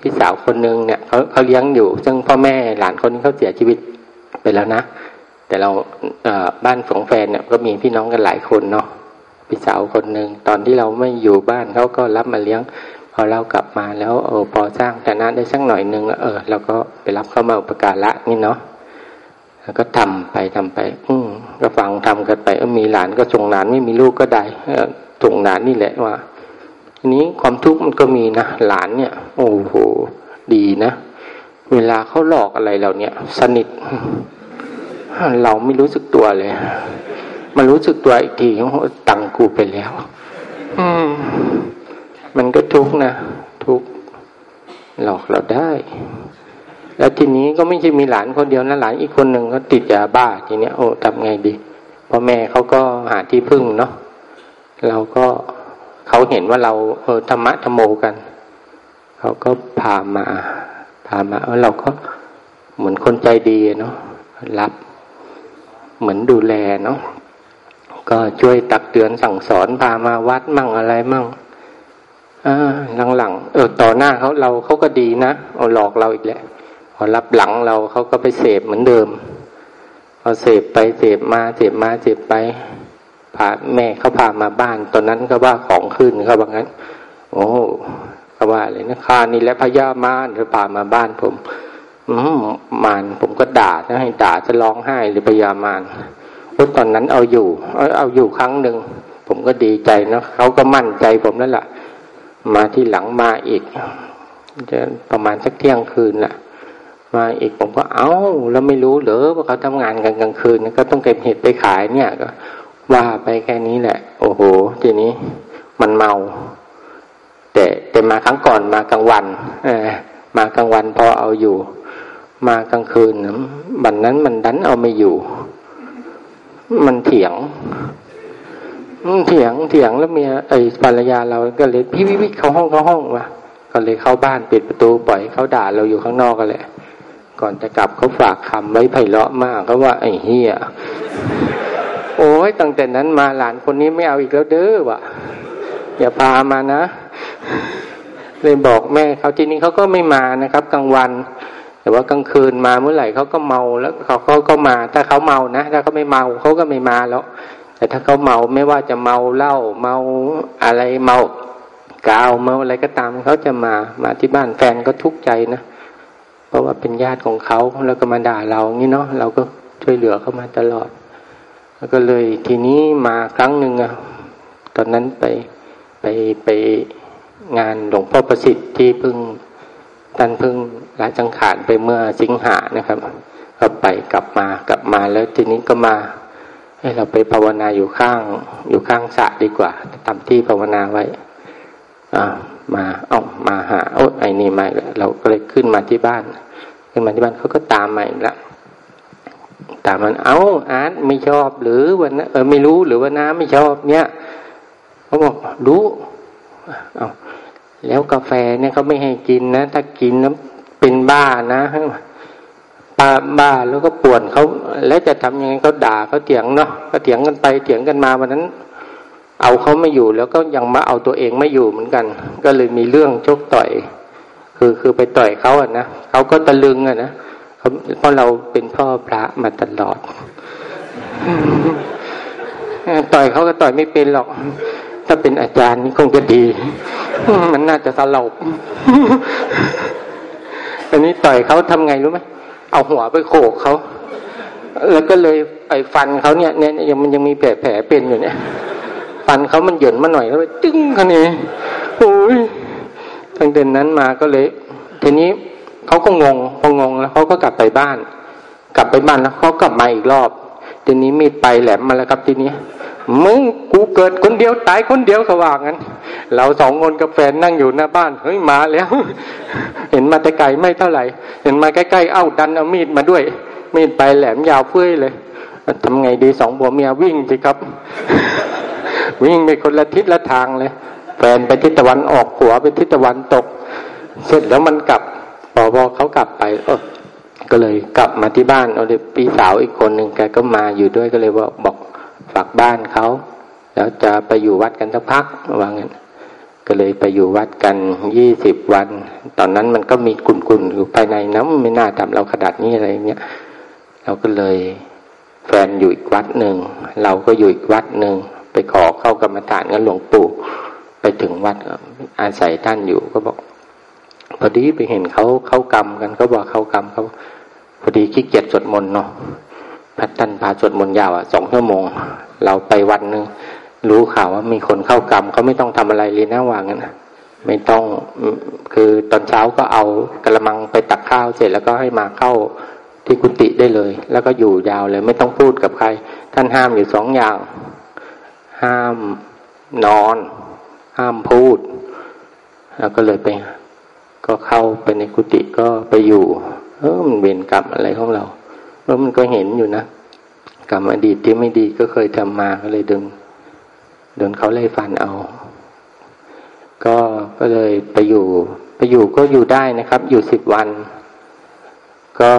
พี่สาวคนหนึ่งเนี่ยเขาเขาเลี้ยงอยู่ ซึ่งพ่อแม่หลานคนนี้เขาเสียชีวิตไปแล้วนะ แต่เราบ้านของแฟนเนี่ยก็มีพี่น้องกันหลายคนเนาะพี่สาวคนหนึ่งตอนที่เราไม่อยู่บ้านเขาก็รับมาเลี้ยง พอเรากลับมาแล้วเออพอสร้างฐานะได้สักหน่อยหนึ่งเออเราก็ไปรับเข้ามาอุปการะนี่เนาะแล้วก็ทำไปทำไป อืมก็ฟังทำกันไปเออมีหลานก็ส่งหลานไม่มีลูกก็ได้ส่งหลานนี่แหละว่า ทีนี้ความทุกข์มันก็มีนะหลานเนี่ย โอ้โหดีนะเวลาเขาหลอกอะไรเราเนี่ย สนิท เราไม่รู้สึกตัวเลย มารู้สึกตัวอีกทีตังกูไปแล้ว อืม มันก็ทุกข์นะทุกข์หลอกเราได้ แล้วทีนี้ก็ไม่ใช่มีหลานคนเดียวนะหลานอีกคนหนึ่งก็ติดยาบ้าทีเนี้ยโอ้ทำไงดีพ่อแม่เขาก็หาที่พึ่งเนาะเราก็ เขาเห็นว่าเราเออธรรมะธรรมโมกัน เขาก็พามา พามาเออเราก็เหมือนคนใจดีเนาะรับเหมือนดูแลเนาะก็ช่วยตักเตือนสั่งสอนพามาวัดมั่งอะไรมั่งอ่าหลังๆเออต่อหน้าเขาเราเขาก็ดีนะเอาหลอกเราอีกแหละพอรับหลังเราเขาก็ไปเสพเหมือนเดิมพอเสพไปเสพมาเสพมาเสพไป พาแม่เขาพามาบ้าน ตอนนั้นก็ว่าของขึ้นเขาบอกงั้น โอ้เขาว่าเลยนะขานี่และพญามารเธอพามาบ้านผมอืมมารผมก็ด่าจะให้ด่าจะร้องไห้หรือพญามารเพราะตอนนั้นเอาอยู่ เอาอยู่ครั้งหนึ่งผมก็ดีใจนะเขาก็มั่นใจผมนั่นแหละมาที่หลังมาอีกจะประมาณสักเที่ยงคืนแหละมาอีกผมก็เอา้าแล้วไม่รู้เหรอว่าเขาทำงานกันกลางคืน ก็ต้องเก็บเห็ดไปขายเนี่ยก็ ว่าไปแค่นี้แหละ โอ้โห ทีนี้มันเมา แต่แต่มาครั้งก่อนมากลางวันเออมากลางวันพอเอาอยู่ มากลางคืนบันนั้นมันดันเอาไม่อยู่ มันเถียงเถียงเถียงแล้วเมียไอ้ภรรยาเราก็เลยพี่วิวิเข้าห้องเข้าห้องวะก็เลยเข้าบ้านปิดประตูปล่อยเขาด่าเราอยู่ข้างนอกกันแหละก่อนจะกลับเขาฝากคำไว้ไพเราะมากเขาว่าไอ้เฮีย โอ้ยตั้งแต่นั้นมาหลานคนนี้ไม่เอาอีกแล้วเด้อวะอย่าพามานะ เลยบอกแม่เขาทีนี้เขาก็ไม่มานะครับ กลางวัน แต่ว่ากลางคืนมาเมื่อไหร่เขาก็เมาแล้วเขาเขาก็มา ถ้าเขาเมานะถ้าเขาไม่เมาเขาก็ไม่มาแล้วแต่ถ้าเขาเมาไม่ว่าจะเมาเหล้าเมาอะไรเมากาวเมาอะไรก็ตามเขาจะมามาที่บ้านแฟนก็ทุกข์ใจนะเพราะว่าเป็นญาติของเขาแล้วก็มาด่าเรางี้เนาะเราก็ช่วยเหลือเขามาตลอด ก็เลยทีนี้มาครั้งหนึ่งอะตอนนั้นไปไปไปงานหลวงพ่อประสิทธิ์ที่เพิ่งท่านเพิ่งละจังขานไปเมื่อสิงหานะครับก็ไปกลับมากลับมาแล้วทีนี้ก็มาให้เราไปภาวนาอยู่ข้าง อยู่ข้างสระดีกว่าทำที่ภาวนาไว้อ่ามาเอามาหาโอ้ไอ้นี่มาเราก็เลยขึ้นมาที่บ้าน ขึ้นมาที่บ้านเขาก็ตามมาอีกแล้ว ตามมันเอาอาร์ตไม่ชอบหรือวันนะเออไม่รู้หรือว่าน้ำไม่ชอบเนี่ยเขาบอกรู้เอาแล้วกาแฟเนี่ยเขาไม่ให้กินนะ ถ้ากินแล้วเป็นบ้านะป้าบ้าแล้วก็ปวดเขาแล้วจะทำยังไงเขาด่าเขาเถียงเนาะก็เถียงกันไปเถียงกันมาวันนั้น เอาเขาไม่อยู่แล้วก็ยังมาเอาตัวเองไม่อยู่เหมือนกัน ก็เลยมีเรื่องชกต่อย คือคือไปต่อยเขาอะนะเขาก็ตะลึงอะนะ เพราะเราเป็นพ่อพระมาตลอด ต่อยเขาก็ต่อยไม่เป็นหรอก ถ้าเป็นอาจารย์นี่คงจะดี มันน่าจะสลบอันนี้ต่อยเขาทำไงรู้ไหมเอาหัวไปโขกเขาแล้วก็เลยไปฟันเขาเนี่ยเนี่ยยังมันยังมีแผลแผลเป็นอยู่เนี่ย ฟันเขามันหย่นมาหน่อยแล้วไปตึ้งเขานี่โอ้ยตั้งแต่นั้นมาก็เลย ทีนี้ เขาก็งงพองงแล้วเขาก็กลับไปบ้าน กลับไปบ้านแล้วเขากลับมาอีกรอบ ทีนี้มีดไปแหลมมาแล้วครับทีนี้มึงกูเกิดคนเดียวตายคนเดียวเขาว่างั้น เราสองคนกับแฟนนั่งอยู่หน้าบ้านเฮ้ยมาแล้ว เห็นมาแต่ไกลไม่เท่าไหร่ เห็นมาใกล้ๆเอ้าดันเอามีดมาด้วย มีดไปแหลมยาวเพื่อยเลยทำไงดีสองบัวเมียวิ่งสิครับ วิ่งไปคนละทิศละทางเลย แฟนไปทิศตะวันออกหัวไปทิศตะวันตก เสร็จแล้วมันกลับ พอพอเขากลับไป เออก็เลยกลับมาที่บ้านเอาเลยพี่สาวอีกคนหนึ่งแกก็มาอยู่ด้วยก็เลยว่าบอกฝากบ้านเขาแล้วจะไปอยู่วัดกันสักพักว่างั้นก็เลยไปอยู่วัดกันยี่สิบวัน ตอนนั้นมันก็มีกลุ่นๆอยู่ภายในน้ำไม่น่าทำเราขนาดนี้อะไรเงี้ยเราก็เลยแฟนอยู่อีกวัดหนึ่งเราก็อยู่อีกวัดหนึ่งไปขอเข้ากรรมฐานกับหลวงปู่ ไปถึงวัดอาศัยท่านอยู่ก็บอก พอดีไปเห็นเขาเขากรรมกันเขาบอกเขากรรมเขาพอดีขี้เกียจสวดมนต์เนาะพัดท่านพาสวดมนต์ยาวอะสองชั่วโมง เราไปวันหนึ่งรู้ข่าวว่ามีคนเข้ากรรมเขาไม่ต้องทำอะไรเลยนะว่างั้นไม่ต้องคือตอนเช้าก็เอากระมังไปตักข้าวเสร็จแล้วก็ให้มาเข้าที่กุฏิได้เลย แล้วก็อยู่ยาวเลย ไม่ต้องพูดกับใคร ท่านห้ามอยู่สองอย่าง ห้ามนอน ห้ามพูด แล้วก็เลยไป ก็เข้าไปในกุฏิก็ไปอยู่ เออมันเวรกรรมอะไรของเราแล้วมันก็เห็นอยู่นะกรรมอดีตที่ไม่ดีก็เคยทำมาก็เลยดึงโดนเขาไล่ฟันเอา ก็ก็เลยไปอยู่ ไปอยู่ก็อยู่ได้นะครับ อยู่สิบวัน ก็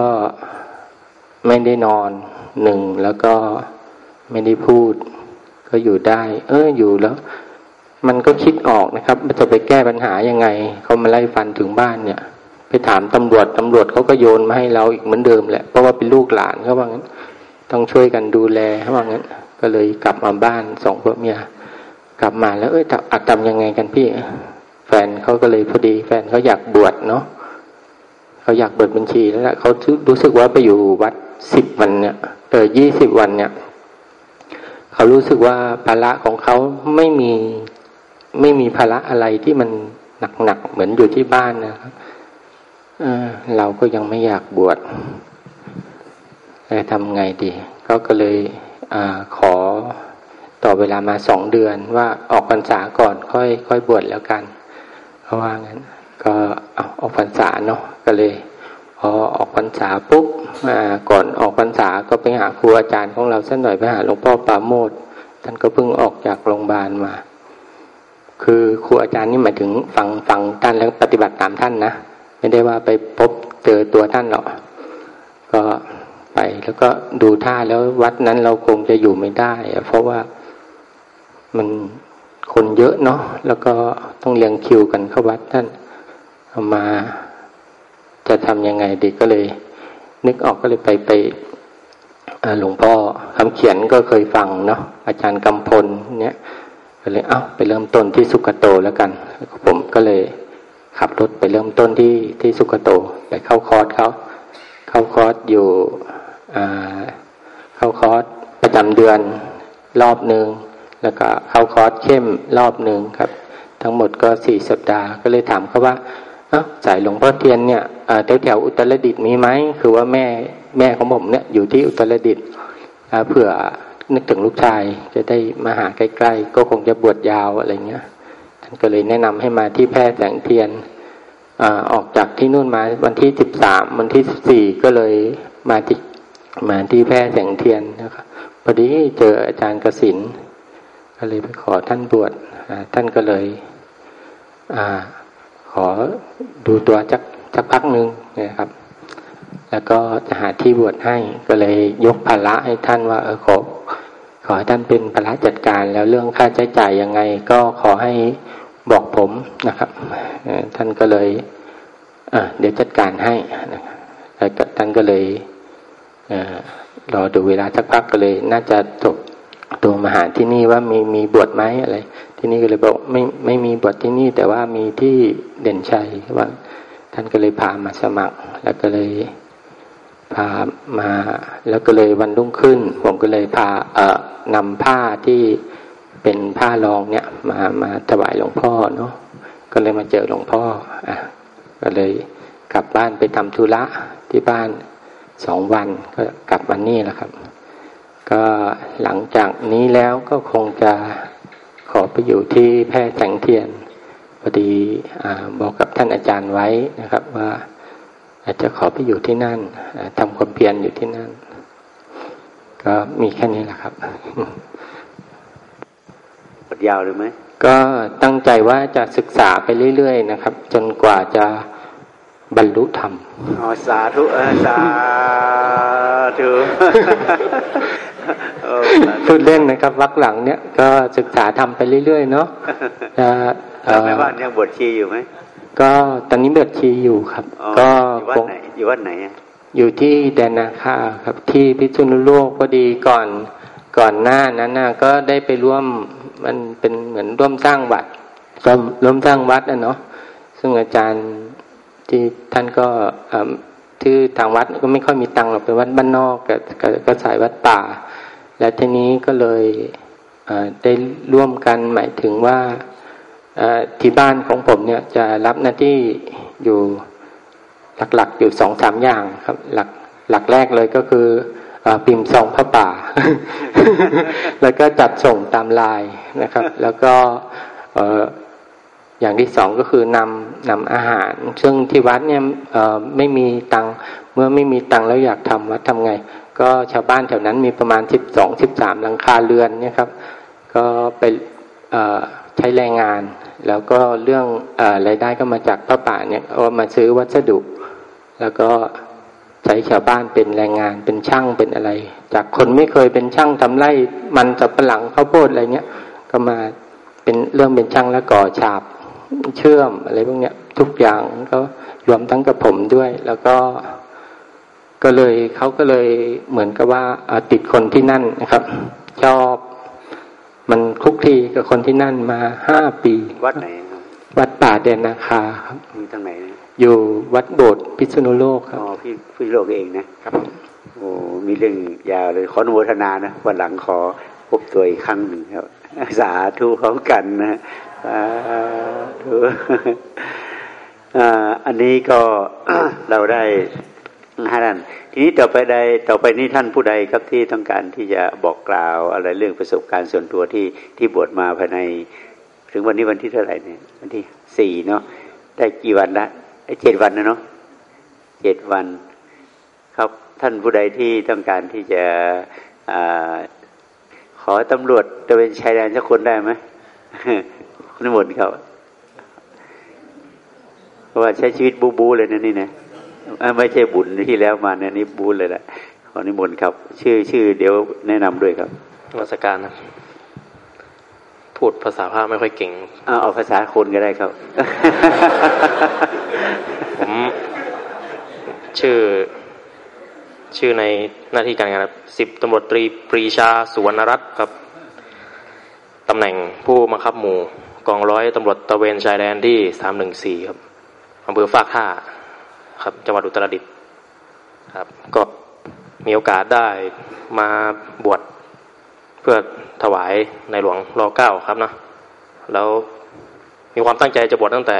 ไม่ได้นอนหนึ่งแล้วก็ไม่ได้พูด ก็อยู่ได้ เอออยู่แล้ว มันก็คิดออกนะครับจะไปแก้ปัญหายังไงเขามาไล่ฟันถึงบ้านเนี่ย ไปถามตำรวจตำรวจเขาก็โยนมาให้เราอีกเหมือนเดิมแหละเพราะว่าเป็นลูกหลานเขาว่างั้น ต้องช่วยกันดูแลเขาว่างั้น ก็เลยกลับมาบ้านสองพ่อเมียกลับมาแล้วเอ้ยอัดทำยังไงกันพี่ แฟนเขาก็เลยพอดี แฟนเขาอยากบวชเนาะเขาอยากเปิดบัญชีแล้วเขารู้สึกว่าไปอยู่วัดสิบวันเนี่ยเออยี่สิบวันเนี่ย เขารู้สึกว่าภาระของเขาไม่มี ไม่มีภาระอะไรที่มันหนักๆเหมือนอยู่ที่บ้านนะครับเเราก็ยังไม่อยากบวชจะทำไงดีเขาก็เลยอขอต่อเวลามาสองเดือนว่าออกพรรษาก่อนค่อย ค่อยบวชแล้วกันเพราะว่างั้น ก็เอาออกพรรษาเนาะก็เลยพอออกพรรษาปุ๊บก่อนออกพรรษาก็ไปหาครูอาจารย์ของเราสักหน่อยไปหาหลวงพ่อปาโมดท่านก็เพิ่งออกจากโรงพยาบาลมา คือครูอาจารย์นี่หมายถึงฟังฟังท่านแล้วปฏิบัติตามท่านนะไม่ได้ว่าไปพบเจอตัวท่านหรอกก็ไปแล้วก็ดูท่าแล้ววัดนั้นเราคงจะอยู่ไม่ได้ เพราะว่ามันคนเยอะเนาะแล้วก็ต้องเรียงคิวกันเข้าวัดท่านเอามาจะทำยังไงดีก็เลย นึกออกก็เลยไปไปหลวงพ่อคำเขียนก็เคยฟังเนาะอาจารย์กำพลเนี่ย ก็เลยเอา้าไปเริ่มต้นที่สุกโตแล้วกันผมก็เลยขับรถไปเริ่มต้นที่ที่สุคะโตไปเข้าคอร์สเขาเข้าคอร์สอยู่เข้าคอร์สประจำเดือนรอบหนึ่งแล้วก็เข้าคอร์สเข้มรอบหนึ่งครับ ทั้งหมดก็สี่สัปดาห์ก็เลยถามเขาว่าสายหลวงพ่อเทียนเนี่ยแถวแถวอุตรดิตถ์มีไหมคือว่าแม่แม่ของผมเนี่ยอยู่ที่อุตรดิตถ์เผื่อ นึกถึงลูกชาย จะได้มาหาใกล้ๆ ก็คงจะบวชยาวอะไรเงี้ยท่านก็เลยแนะนำให้มาที่แพร่แสงเทียนออกจากที่นู่นมาวันที่สิบสามวันที่สิบสี่ก็เลยมาที่มาที่แพร่แสงเทียนนะครับพอดีเจออาจารย์กสินก็เลยไปขอท่านบวชท่านก็เลยอขอดูตัวจักจักพักหนึ่งนะครับ แล้วก็จะหาที่บวชให้ก็เลยยกภาระให้ท่านว่าเออขอ ขอท่านเป็นภาระจัดการแล้วเรื่องค่าใช้จ่ายยังไงก็ขอให้บอกผมนะครับ ท่านก็เลยเดี๋ยวจัดการให้แล้วท่านก็เลยรอดูเวลาสักพักก็เลย น่าจะจบตัวมาหาที่นี่ว่ามีมีบวชไหมอะไร ที่นี่ก็เลยบอกไม่ไม่มีบวชที่นี่ แต่ว่ามีที่เด่นชัยว่า ท่านก็เลยพามาสมัคร แล้วก็เลย พามา แล้วก็เลยวันรุ่งขึ้น ผมก็เลยพาเอ่อนำผ้าที่เป็นผ้ารองเนี่ย มามาถวายหลวงพ่อเนาะก็เลยมาเจอหลวงพ่ออะก็เลยกลับบ้านไปทำธุระที่บ้านสองวันก็กลับวันนี้แหละครับ ก็หลังจากนี้แล้วก็คงจะขอไปอยู่ที่แพร่แสงเทียนพอดีอบอกกับท่านอาจารย์ไว้นะครับว่า อาจจะขอไปอยู่ที่นั่นทำความเพียรอยู่ที่นั่น ก็มีแค่นี้แหละครับปดยาวเลยไหมก็ตั้งใจว่าจะศึกษาไปเรื่อยๆนะครับ จนกว่าจะบรรลุธรรมอ๋อสาธุสาธุพูดเล่นนะครับวักหลังเนี้ยก็ศึกษาทำไปเรื่อยๆเนาะจะแม่บ้านยังบวชชีอยู่ไหม ก็ตอนนี้บวชชีอยู่ครับ ก็อยู่วัดไหนอยู่วัดไหนอยู่ที่แดนนาคาครับ ที่พิษุนุโลกพอดีก่อนก่อนหน้านั้นนะก็ได้ไปร่วมมันเป็นเหมือนร่วมสร้างวัดร่วมสร้างวัดนะเนาะซึ่งอาจารย์ที่ท่านก็ที่ทางวัดก็ไม่ค่อยมีตังค์หรอกเป็นวัดบ้านนอกก็ก็สายวัดป่า และทีนี้ก็เลยได้ร่วมกันหมายถึงว่า ที่บ้านของผมเนี่ยจะรับหน้าที่อยู่หลักๆอยู่สองสามอย่างครับ หลักหลักแรกเลยก็คือพิมพ์ซองพระป่า แล้วก็จัดส่งตามลายนะครับ แล้วก็อย่างที่สองก็คือนำนำอาหาร ซึ่งที่วัดเนี่ยไม่มีตังเมื่อไม่มีตังแล้วอยากทำวัดทำไง ก็ชาวบ้านแถวนั้นมีประมาณสิบสองสิบสามหลังคาเรือนเนี่ยครับ ก็ไป ใช้แรงงาน แล้วก็เรื่องอรายได้ก็มาจากพระป่าเนี่ยก็มาซื้อวัสดุ แล้วก็ใช้ชาวบ้านเป็นแรงงานเป็นช่างเป็นอะไร จากคนไม่เคยเป็นช่างทำไร่มันสับปะหลังข้าวโพดอะไรเงี้ยก็มาเป็นเรื่องเป็นช่างแล้วก่อฉาบเชื่อมอะไรพวกเนี้ยทุกอย่างก็รวมทั้งกับผมด้วย แล้วก็ก็เลยเขาก็เลยเหมือนกับว่าติดคนที่นั่นนะครับ ชอบ มันคลุกคลีกับคนที่นั่นมาห้าปี วัดไหนครับวัดป่าเดนนาคาครับมีทางไหนอยู่วัดโบสถ์พิษณุโลกครับอ๋อพี่พิษณุโลกเองนะครับโอ้มีเรื่องยาวเลยขออนุโมทนานะวันหลังขอพบตัวอีกครั้งหนึ่งครับสาธุพร้อมกันนะสาธุอันนี้ก็เราได้ ห้าท่านทีนี้ต่อไปใดต่อไปนี้ท่านผู้ใดครับที่ต้องการที่จะบอกกล่าวอะไรเรื่องประสบการณ์ส่วนตัวที่ที่บวชมาภายใน ถึงวันนี้วันที่เท่าไหร่เนี่ยวันที่สี่เนาะได้กี่วันละเจ็ดวันนะเนาะเจ็ดวัน ครับท่านผู้ใดที่ต้องการที่จะอขอตำรวจตะเวนชายแดนสักคนได้ไหมนิมนต์เขาเพราะว่าใช้ชีวิตบูบูเลยนะนี่นะ ไม่ใช่บุญที่แล้วมาเนี่ยนี่บูเลยแหละขอนิมนต์ครับ ชื่อชื่อเดี๋ยวแนะนำด้วยครับราชการนะพูดภาษาพาไม่ค่อยเก่งเอาเอาภาษาคนก็ได้ครับ ผมชื่อ ชื่อในหน้าที่การงานสิบตำรวจตรีปรีชาสุวรรณรัตน์ครับตำแหน่งผู้บังคับหมู่ กองร้อยตำรวจตะเวนชายแดนที่สามหนึ่งสี่ครับอำเภอฟากท่า ครับจังหวัดอุตรดิตถ์ครับ ก็มีโอกาสได้มาบวชเพื่อถวายในหลวงรอเก้าครับนะแล้วมีความตั้งใจจะบวชตั้งแต่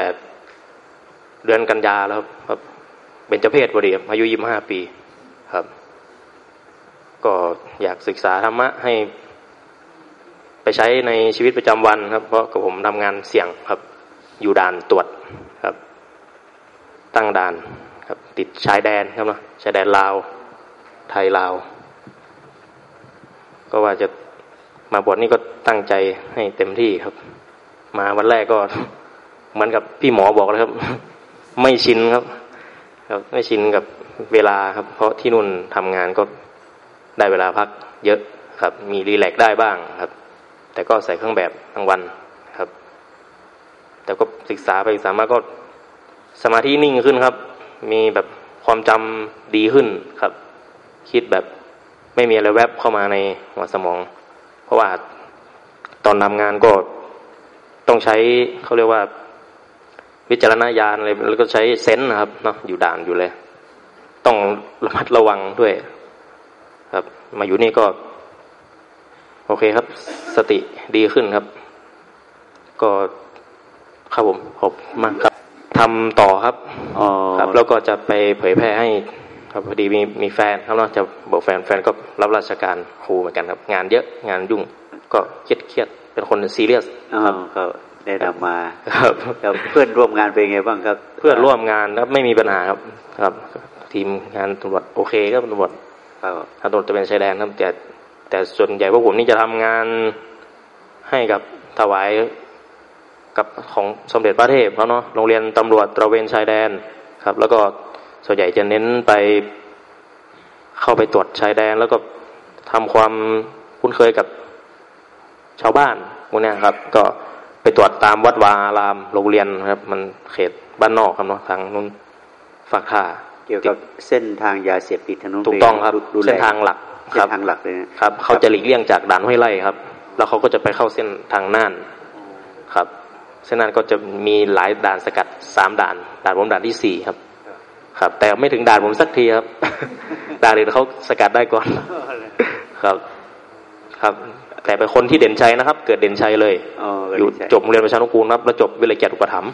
เดือนกันยาแล้วครับเป็นเจ้าเพศพอดีอายุยี่สิบห้าปีครับ ก็อยากศึกษาธรรมะให้ ไปใช้ในชีวิตประจำวันครับ เพราะกับผมทำงานเสี่ยงครับ อยู่ด่านตรวจครับ ตั้งด่าน ครับ ติดชายแดนครับเนาะชายแดนลาวไทยลาว ก็ว่าจะมาบวชนี่ก็ตั้งใจให้เต็มที่ครับ มาวันแรกก็เหมือนกับพี่หมอบอกเลยครับ ไม่ชินครับ ครับ ไม่ชินกับเวลาครับ เพราะที่นู่นทำงานก็ได้เวลาพักเยอะครับ มีรีแลกได้บ้างครับ แต่ก็ใส่เครื่องแบบทั้งวันครับ แต่ก็ศึกษาไปศึกษามาก็สมาธินิ่งขึ้นครับ มีแบบความจำดีขึ้นครับ คิดแบบไม่มีอะไรแวบเข้ามาในหัวสมอง เพราะว่าตอนทำงานก็ต้องใช้เขาเรียกว่า วิจารณญาณอะไรแล้วก็ใช้เซนส์นะครับเนาะอยู่ด่านอยู่เลย ต้องระมัดระวังด้วย ครับ มาอยู่นี่ก็ โอเคครับ สติดีขึ้นครับ ก็ครับผมขอบมากครับ ทำต่อครับครับ แล้วก็จะไปเผยแพร่ให้ ครับพอดีมีมีแฟนครับเนาะจะบอกแฟนแฟนก็รับราชการครูเหมือนกันครับ งานเยอะงานยุ่งก็เครียดเครียดเป็นคนซีเรียสครับได้นำมาครับเพื่อนร่วมงานเป็นไงบ้างครับ เพื่อนร่วมงานครับไม่มีปัญหาครับครับ ทีมงานตำรวจโอเคก็ตำรวจถ้าตำรวจจะเป็นชายแดนครับแต่แต่ส่วนใหญ่พวกผมนี่จะทำงานให้กับถวาย กับของสมเด็จพระเทพเขาเนาะโรงเรียนตำรวจตระเวนชายแดนครับ แล้วก็ส่วนใหญ่จะเน้นไปเข้าไปตรวจชายแดน แล้วก็ทำความคุ้นเคยกับชาวบ้านพวกนี้ครับ ก็ไปตรวจตามวัดวาอารามโรงเรียนครับ มันเขตบ้านนอกครับเนาะทางนู้นฝากท่าเกี่ยวกับเส้นทางยาเสพติดถนนถูกต้องครับเส้นทางหลักเส้นทางหลักเลยครับ เขาจะหลีกเลี่ยงจากด่านห้วยไร่ครับ แล้วเขาก็จะไปเข้าเส้นทางน่านครับ เส้นนั้นก็จะมีหลายด่านสกัดสามด่าน ด่านผมด่านที่สี่ครับ ครับ แต่ไม่ถึงด่านผมสักทีครับ ด่านอื่นเขาสกัดได้ก่อน ครับ ครับ แต่เป็นคนที่เด่นชัยนะครับ เกิดเด่นชัยเลยอยู่จบโรงเรียนประชานุกูลครับ แล้วจบวิเลยเกียรติอุปถัมภ์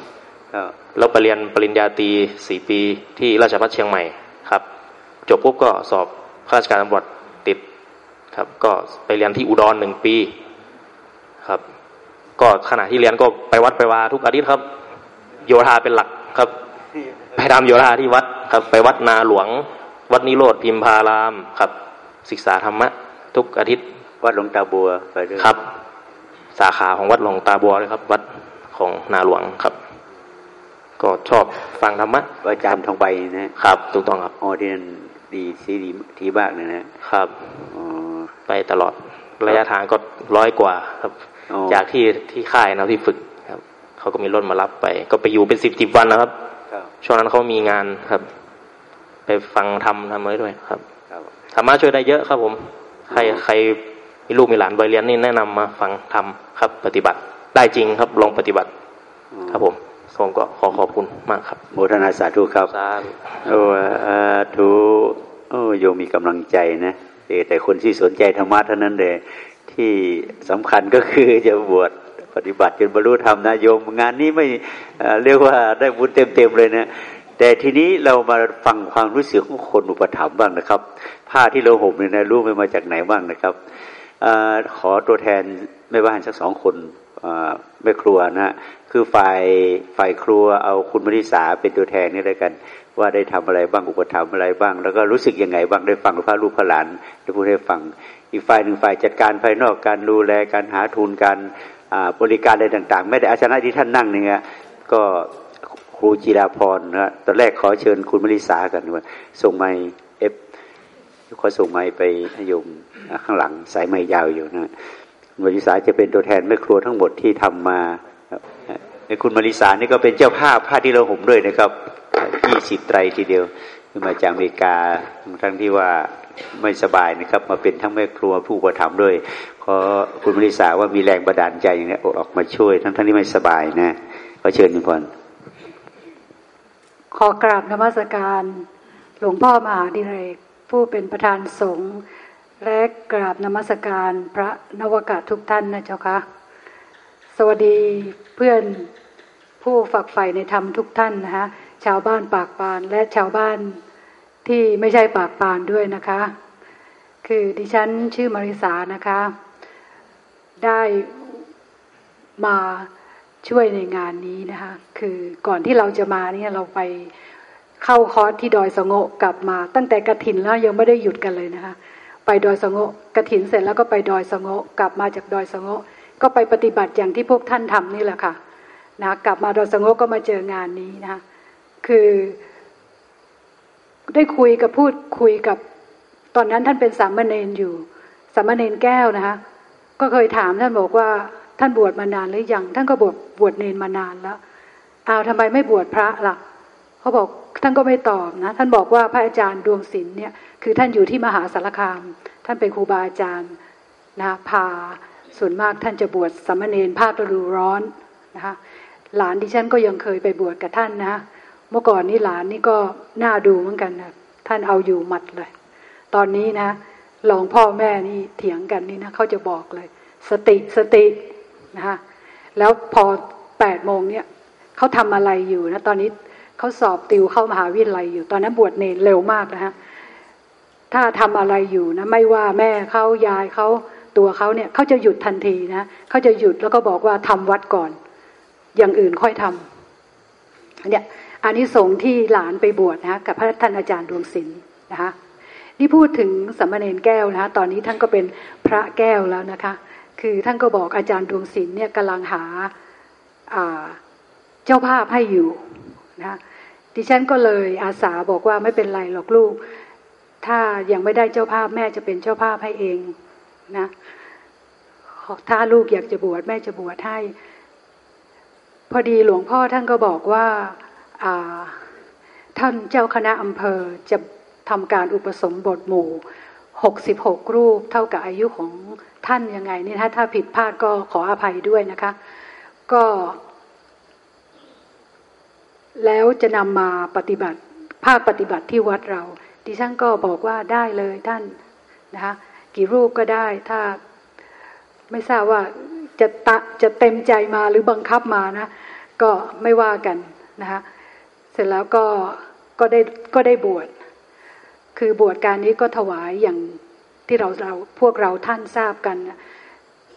แล้วไปเรียนปริญญาตรีสี่ปีที่ราชภัฏเชียงใหม่ครับ จบปุ๊บก็สอบข้าราชการตำรวจติดครับ ก็ไปเรียนที่อุดรหนึ่งปีครับ ก็ขณะที่เรียนก็ไปวัดไปวาทุกอาทิตย์ครับ โยธาเป็นหลักครับ ไปทำโยธาที่วัดครับ ไปวัดนาหลวง วัดนิโรธพิมพารามครับ ศึกษาธรรมะ ทุกอาทิตย์วัดหลวงตาบัวไปด้วยครับ สาขาของวัดหลวงตาบัวเลยครับ วัดของนาหลวงครับ ก็ชอบฟังธรรมะอาจารย์ทองใบนะครับถูกต้องครับอ๋อที่นั่นดีซีดีทีบ้ากเลยนะครับอ๋อไปตลอดระยะทางก็ร้อยกว่าครับอ๋อ จากที่ที่ค่ายนะที่ฝึกครับเขาก็มีรถมารับไป ก็ไปอยู่เป็นสิบสิบวันนะครับครับช่วงนั้นเขามีงานครับ ไปฟังทำทำไว้ด้วยครับครับธรรมะช่วยได้เยอะครับผม ใครใครมีลูกมีหลานไปเรียนนี่แนะนำมาฟังทำครับ ปฏิบัติได้จริงครับลองปฏิบัติ ครับผมผมก็ขอขอบคุณมากครับโมทนาสาธุครับสาธุโอ้อาธุโอ้โยมมีกำลังใจนะเออแต่คนที่สนใจธรรมะเท่านั้นเลย ที่สำคัญก็คือจะบวชปฏิบัติจนบรรลุธรรมนะโยม งานนี้ไม่เรียกว่าได้บุญเต็มๆเลยนะแต่ทีนี้เรามาฟังความรู้สึกของคนอุปถัมภ์บ้างนะครับ ผ้าที่เราห่มเนี่ยนะรู้ไหมมาจากไหนบ้างนะครับอขอตัวแทนแม่บ้านสักสองคนแม่ครัวนะคือฝ่ายฝ่ายครัวเอาคุณมริสาเป็นตัวแทนนี่เลยกัน ว่าได้ทำอะไรบ้างอุปถัมภ์อะไรบ้าง แล้วก็รู้สึกยังไงบ้างได้ฟังพระลูกพระหลานได้พูดให้ฟัง อีกฝ่ายหนึ่งฝ่ายจัดการภายนอกการดูแลการหาทุนการบริการอะไรต่าง ๆ ไม่ได้อาชนะที่ท่านนั่งเนี่ยก็ครูจิราพรนะตอนแรกขอเชิญคุณมริสากันว่าส่งไม้เอฟขอส่งไม้ไปให้โยมข้างหลังสายไม้ยาวอยู่นะคุณมริสาจะเป็นตัวแทนแม่ครัวทั้งหมดที่ทำมาในคุณมาริสานี่ก็เป็นเจ้าภาพผ้าที่เราห่มด้วยนะครับยี่สิบไตรทีเดียวมาจากอเมริกาทั้งที่ว่า ไม่สบายนะครับ มาเป็นทั้งแม่ครัวผู้ประถมด้วยขอคุณมริสาว่ามีแรงบันดาลใจอย่างนี้ออกมาช่วย ทั้งทั้งที่ไม่สบายนะขอเชิญทุกคนขอกราบนมัสการ หลวงพ่อมหาดิเรก ผู้เป็นประธานสงฆ์และกราบนมัสการพระนวกะทุกท่านนะเจ้าคะสวัสดีเพื่อนผู้ฝักใฝ่ในธรรมทุกท่านนะคะชาวบ้านปากปานและชาวบ้าน ที่ไม่ใช่ปากปานด้วยนะคะ คือดิฉันชื่อมาริสานะคะ ได้มาช่วยในงานนี้นะคะ คือก่อนที่เราจะมาเนี่ยเราไปเข้าคอร์สที่ดอยสงะกลับมา ตั้งแต่กระถินแล้วยังไม่ได้หยุดกันเลยนะคะ ไปดอยสงะกระถินเสร็จแล้วก็ไปดอยสงะกลับมาจากดอยสงะก็ไปปฏิบัติอย่างที่พวกท่านทำนี่แหละค่ะนะกลับมาดอยสงะก็มาเจองานนี้นะคะคือ ได้คุยกับพูดคุยกับ ตอนนั้นท่านเป็นสามเณรอยู่สามเณรแก้วนะคะก็เคยถามท่านบอกว่าท่านบวชมานานหรือยังท่านก็บวชบวชเนรมานานแล้วอ้าวทำไมไม่บวชพระล่ะเขาบอกท่านก็ไม่ตอบนะท่านบอกว่าพระอาจารย์ดวงศิลป์เนี่ยคือท่านอยู่ที่มหาสารคาม ท่านเป็นครูบาอาจารย์นะพาส่วนมากท่านจะบวชสามเณรภาคฤดูร้อนนะคะหลานดิฉันก็ยังเคยไปบวชกับท่านนะ เมื่อก่อนนี้หลานนี่ก็น่าดูเหมือนกันนะท่านเอาอยู่หมัดเลย ตอนนี้นะลองพ่อแม่นี่เถียงกันนี่นะเขาจะบอกเลย สติสตินะคะแล้วพอแปดโมงเนี่ยเขาทำอะไรอยู่นะตอนนี้เขาสอบติวเข้ามหาวิทยาลัยอยู่ ตอนนั้นบวชเนรเร็วมากนะฮะถ้าทำอะไรอยู่นะ ไม่ว่าแม่เขายายเขาตัวเขาเนี่ยเขาจะหยุดทันทีนะเขาจะหยุดแล้วก็บอกว่าทำวัดก่อน อย่างอื่นค่อยทำเนี่ย อันนี้สงส์ที่หลานไปบวชนะกับพระท่านอาจารย์ดวงศิลป์นะคะนี่พูดถึงสมมาเนรแก้วนะคะตอนนี้ท่านก็เป็นพระแก้วแล้วนะคะ คือท่านก็บอกอาจารย์ดวงศิลป์เนี่ยกำลังหาเจ้าภาพให้อยู่นะดิฉันก็เลยอาสาบอกว่าไม่เป็นไรหรอกลูก ถ้ายังไม่ได้เจ้าภาพแม่จะเป็นเจ้าภาพให้เองนะถ้าลูกอยากจะบวชแม่จะบวชให้ พอดีหลวงพ่อท่านก็บอกว่า ท่านเจ้าคณะอำเภอจะทำการอุปสมบทหมู่หกสิบหกรูปเท่ากับอายุของท่านยังไงนี่ถ้าถ้าผิดพลาดก็ขออภัยด้วยนะคะ ก็ แล้วจะนำมาปฏิบัติภาคปฏิบัติที่วัดเรา ดิฉันก็บอกว่าได้เลยท่านนะคะกี่รูปก็ได้ถ้าไม่ทราบว่าจะตะจะเต็มใจมาหรือบังคับมานะ ก็ไม่ว่ากันนะคะ ร็จแล้วก็ก็ได้ก็ได้บวช คือบวชการนี้ก็ถวายอย่างที่เราเราพวกเราท่านทราบกัน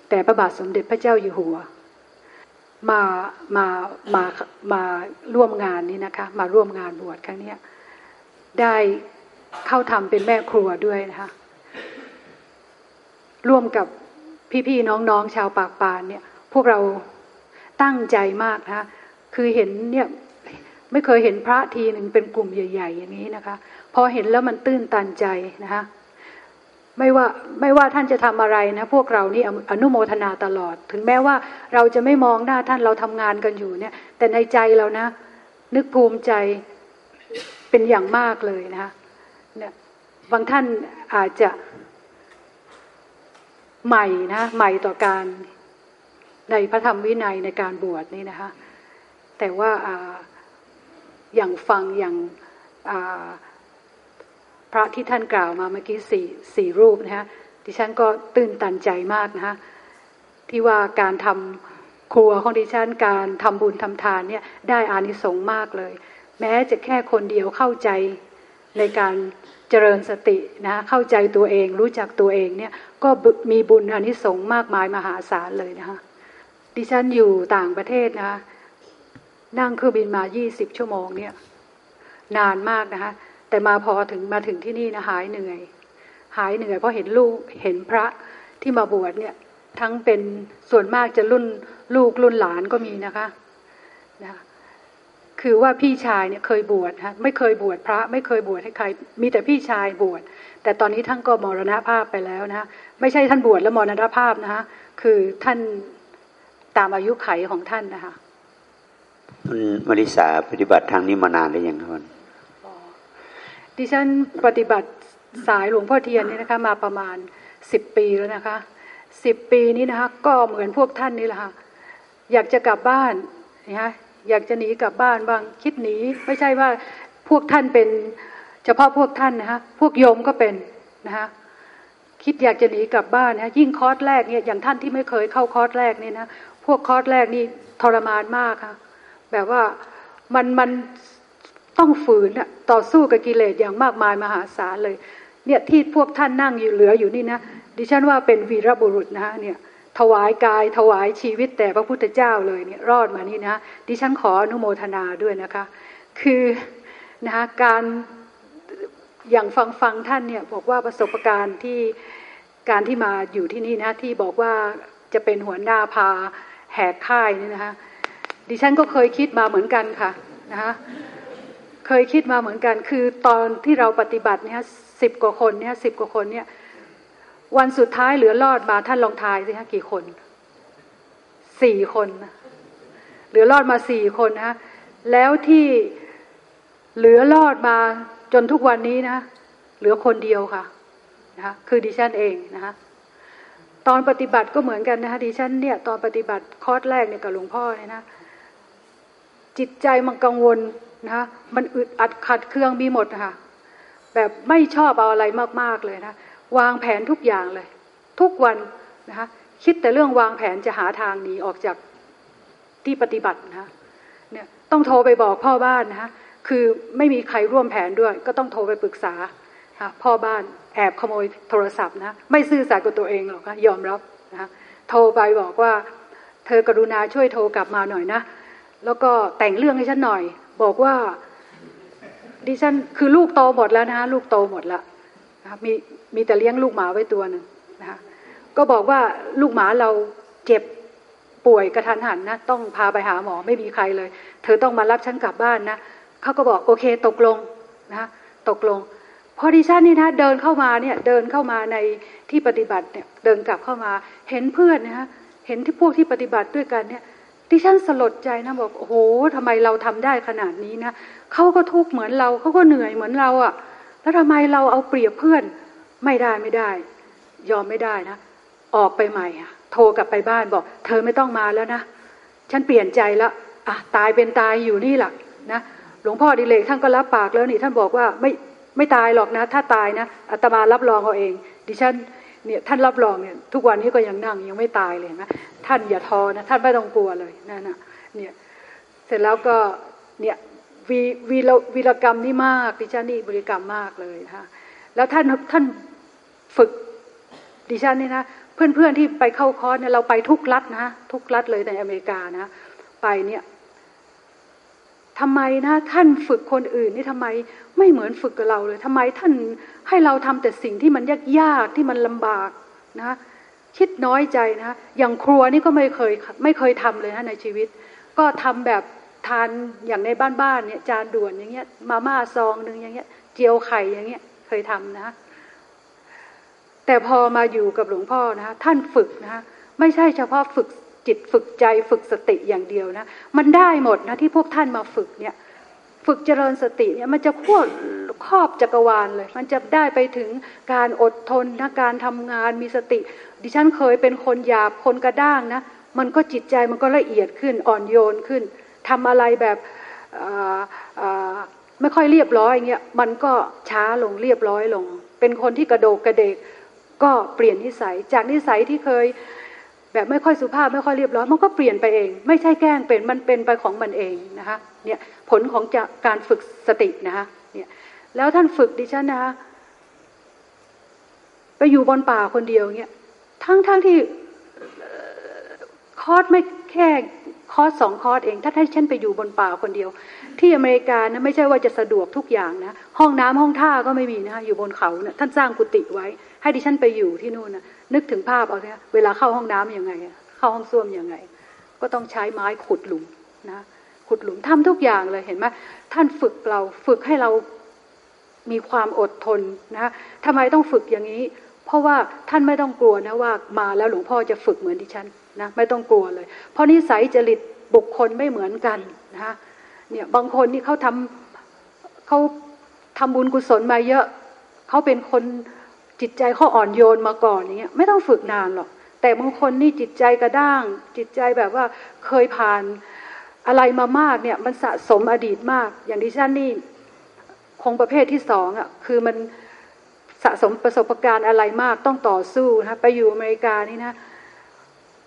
แต่พระบาทสมเด็จพระเจ้าอยู่หัว มามามามาร่วมงานนี้นะคะ มาร่วมงานบวชครั้งนี้ได้เข้าทำเป็นแม่ครัวด้วยนะคะ ร่วมกับพี่ๆน้องๆชาวปากปานเนี่ย พวกเราตั้งใจมากนะคะคือเห็นเนี่ย ไม่เคยเห็นพระทีหนึ่งเป็นกลุ่มใหญ่ ๆ อย่างนี้นะคะ พอเห็นแล้วมันตื้นตันใจนะคะไม่ว่าไม่ว่าท่านจะทำอะไรนะ พวกเรานี่อนุโมทนาตลอด ถึงแม้ว่าเราจะไม่มองหน้าท่านเราทำงานกันอยู่เนี่ย แต่ในใจเรานะ นึกภูมิใจเป็นอย่างมากเลยนะคะเนี่ยบางท่านอาจจะใหม่นะใหม่ต่อการในพระธรรมวินัยในการบวชนี่นะคะ แต่ว่า อย่างฟังอย่างพระที่ท่านกล่าวมาเมื่อกี้สี่สี่รูปนะฮะดิฉันก็ตื่นตันใจมากนะฮะที่ว่าการทำครัวของดิฉันการทำบุญทำทานเนี่ยได้อานิสงส์มากเลย แม้จะแค่คนเดียวเข้าใจในการเจริญสตินะเข้าใจตัวเองรู้จักตัวเองเนี่ยก็มีบุญอานิสงส์มากมายมหาศาลเลยนะคะดิฉันอยู่ต่างประเทศนะคะ นั่งเครื่องบินมายี่สิบชั่วโมงเนี่ย นานมากนะคะ แต่มาพอถึงมาถึงที่นี่นะหายเหนื่อย หายเหนื่อยเพราะเห็นลูกเห็นพระที่มาบวชเนี่ย ทั้งเป็นส่วนมากจะรุ่นลูกรุ่นหลานก็มีนะคะนะคือว่าพี่ชายเนี่ยเคยบวชฮะไม่เคยบวชพระ ไม่เคยบวชให้ใคร มีแต่พี่ชายบวชแต่ตอนนี้ท่านก็มรณภาพไปแล้วนะไม่ใช่ท่านบวชแล้วมรณภาพนะคะคือท่านตามอายุไขของท่านนะคะ คุณมาริสาปฏิบัติทางนี้มานานหรือยังครับดิฉันปฏิบัติสายหลวงพ่อเทียนนี่นะคะ มาประมาณสิบปีแล้วนะคะสิบปีนี้นะคะ ก็เหมือนพวกท่านนี่แหละค่ะอยากจะกลับบ้านนะอยากจะหนีกลับบ้านบางคิดหนีไม่ใช่ว่าพวกท่านเป็นเฉพาะพวกท่านนะคะพวกโยมก็เป็นนะคะคิดอยากจะหนีกลับบ้านนะยิ่งคอร์สแรกเนี่ยอย่างท่านที่ไม่เคยเข้าคอร์สแรกนี่นะพวกคอร์สแรกนี่ทรมานมากค่ะ แบบว่ามันมันต้องฝืนอะต่อสู้กับกิเลสอย่างมากมายมหาศาลเลย เนี่ยที่พวกท่านนั่งอยู่เหลืออยู่นี่นะดิฉันว่าเป็นวีรบุรุษนะเนี่ยถวายกายถวายชีวิตแต่พระพุทธเจ้าเลยเนี่ยรอดมานี่นะดิฉันขออนุโมทนาด้วยนะคะ คือนะคะการอย่างฟังฟังท่านเนี่ยบอกว่าประสบการณ์ที่การที่มาอยู่ที่นี่นะที่บอกว่าจะเป็นหัวหน้าพาแหกค่ายนี่นะคะ ดิฉันก็เคยคิดมาเหมือนกันค่ะนะคะเคยคิดมาเหมือนกัน คือตอนที่เราปฏิบัติเนี่ยสิบกว่าคนเนี่ยสิบกว่าคนเนี่ย วันสุดท้ายเหลือรอดมาท่านลองทายสิฮะกี่คนสี่คนเหลือรอดมาสี่คนนะแล้วที่เหลือรอดมาจนทุกวันนี้นะเหลือคนเดียวค่ะนะคะคือดิฉันเองนะคะตอนปฏิบัติก็เหมือนกันนะคะดิฉันเนี่ยตอนปฏิบัติคอร์สแรกเนี่ยกับหลวงพ่อเนี่ยนะ จิตใจมันกังวลนะมันอึดอัดขัดเครื่องมีหมดนะคะแบบไม่ชอบเอาอะไรมากๆเลยนะวางแผนทุกอย่างเลย ทุกวันนะคะคิดแต่เรื่องวางแผนจะหาทางหนีออกจากที่ปฏิบัตินะคะเนี่ยต้องโทรไปบอกพ่อบ้านนะคะคือไม่มีใครร่วมแผนด้วย ก็ต้องโทรไปปรึกษาพ่อบ้านแอบขโมยโทรศัพท์นะไม่ซื่อสัตย์กับตัวเองหรอกนะยอมรับนะโทรไปบอกว่า เธอกรุณาช่วยโทรกลับมาหน่อยนะ แล้วก็แต่งเรื่องให้ฉันหน่อย บอกว่าดิฉันคือลูกโตหมดแล้วนะคะลูกโตหมดล้วนะมีมีแต่เลี้ยงลูกหมาไว้ตัวหนึ่งนะคะก็บอกว่าลูกหมาเราเจ็บป่วยกระทันหันนะต้องพาไปหาหมอไม่มีใครเลย เธอต้องมารับฉันกลับบ้านนะเขาก็บอกโอเคตกลงนะตกลงพอดิฉันนี่นะเดินเข้ามาเนี่ยเดินเข้ามาในที่ปฏิบัติเนี่ยเดินกลับเข้ามาเห็นเพื่อนนะฮะเห็นที่พวกที่ปฏิบัติด้วยกันเนี่ย ดิฉันสลดใจนะบอกโอ้โหทำไมเราทำได้ขนาดนี้นะเขาก็ทุกข์เหมือนเราเขาก็เหนื่อยเหมือนเราอะ่ะ แล้วทำไมเราเอาเปรียบเพื่อนไม่ได้ไม่ได้ ยอมไม่ได้นะออกไปใหม่อะโทรกลับไปบ้านบอก เธอไม่ต้องมาแล้วนะฉันเปลี่ยนใจแล้วอะตายเป็นตายอยู่นี่แหละนะหลวงพ่อดิเลกท่านก็รับปากแล้วนี่ท่านบอกว่าไม่ไม่ตายหรอกนะ ถ้าตายนะอาตมารับรองเอาเอง ดิฉัน เนี่ยท่านรับรองเนี่ยทุกวันนี้ก็ยังนั่งยังไม่ตายเลยนะท่านอย่าท้อนะท่านไม่ต้องกลัวเลยนั่นนะเนี่ยเสร็จแล้วก็เนี่ยวีวีวีรกรรมนี่มากดิฉันนี่บริกรรมมากเลยนะคะแล้วท่านท่านฝึกดิฉันนี่นะเพื่อนๆที่ไปเข้าคอร์สเนี่ยเราไปทุกรัฐนะทุกรัฐเลยในอเมริกานะไปเนี่ย ทำไมนะท่านฝึกคนอื่นนี่ทำไมไม่เหมือนฝึกกับเราเลยทำไมท่านให้เราทำแต่สิ่งที่มันยากๆที่มันลำบากนะคิดน้อยใจนะอย่างครัวนี่ก็ไม่เคยไม่เคยทำเลยนะในชีวิต ก็ทำแบบทานอย่างในบ้านๆเนี่ยจานด่วนอย่างเงี้ยมาม่าซองหนึ่งอย่างเงี้ยเจียวไข่อย่างเงี้ยเคยทำนะแต่พอมาอยู่กับหลวงพ่อนะท่านฝึกนะไม่ใช่เฉพาะฝึก จิตฝึกใจฝึกสติอย่างเดียวนะ มันได้หมดนะที่พวกท่านมาฝึกเนี่ย ฝึกเจริญสติเนี่ยมันจะควบครอบจักรวาลเลย มันจะได้ไปถึงการอดทนนะการทำงานมีสติ ดิฉันเคยเป็นคนหยาบคนกระด้างนะ มันก็จิตใจมันก็ละเอียดขึ้นอ่อนโยนขึ้นทำอะไรแบบไม่ค่อยเรียบร้อยเงี้ยมันก็ช้าลงเรียบร้อยลง เป็นคนที่กระโดกกระเดกก็เปลี่ยนนิสัยจากนิสัยที่เคย แบบไม่ค่อยสุภาพไม่ค่อยเรียบร้อยมันก็เปลี่ยนไปเอง ไม่ใช่แกล้งเป็นมันเป็นไปของมันเองนะคะเนี่ยผลของจะการฝึกสตินะคะเนี่ยแล้วท่านฝึกดิฉันนะคะไปอยู่บนป่าคนเดียวเนี่ยทั้งทั้งที่คอร์สไม่แค่คอร์สสองคอร์สเอง ถ้าให้ฉันไปอยู่บนป่าคนเดียว ที่อเมริกานะไม่ใช่ว่าจะสะดวกทุกอย่างนะห้องน้ำห้องท่าก็ไม่มีนะคะอยู่บนเขาเนะท่านสร้างกุฏิไว้ ให้ดิฉันไปอยู่ที่นู่นนะนึกถึงภาพเอาเนี่ยเวลาเข้าห้องน้ํำยังไง เข้าห้องส้วมยังไง ก็ต้องใช้ไม้ขุดหลุมนะขุดหลุมทำทุกอย่างเลยเห็นไหมท่านฝึกเราฝึกให้เรามีความอดทนนะทำไมต้องฝึกอย่างนี้ เพราะว่าท่านไม่ต้องกลัวนะว่ามาแล้วหลวงพ่อจะฝึกเหมือนดิฉันนะไม่ต้องกลัวเลย เพราะนิสัยจริตบุคคลไม่เหมือนกันนะเนี่ยบางคนนี่เขาทำเขาทำบุญกุศลมาเยอะ เขาเป็นคน จิตใจเขาอ่อนโยนมาก่อนอย่างเงี้ยไม่ต้องฝึกนานหรอก แต่บางคนนี่จิตใจกระด้าง จิตใจแบบว่าเคยผ่านอะไรมามากเนี่ยมันสะสมอดีตมาก อย่างดิฉันนี่คงประเภทที่สองอะคือมันสะสมประสบการณ์อะไรมากต้องต่อสู้นะไปอยู่อเมริกานี่นะ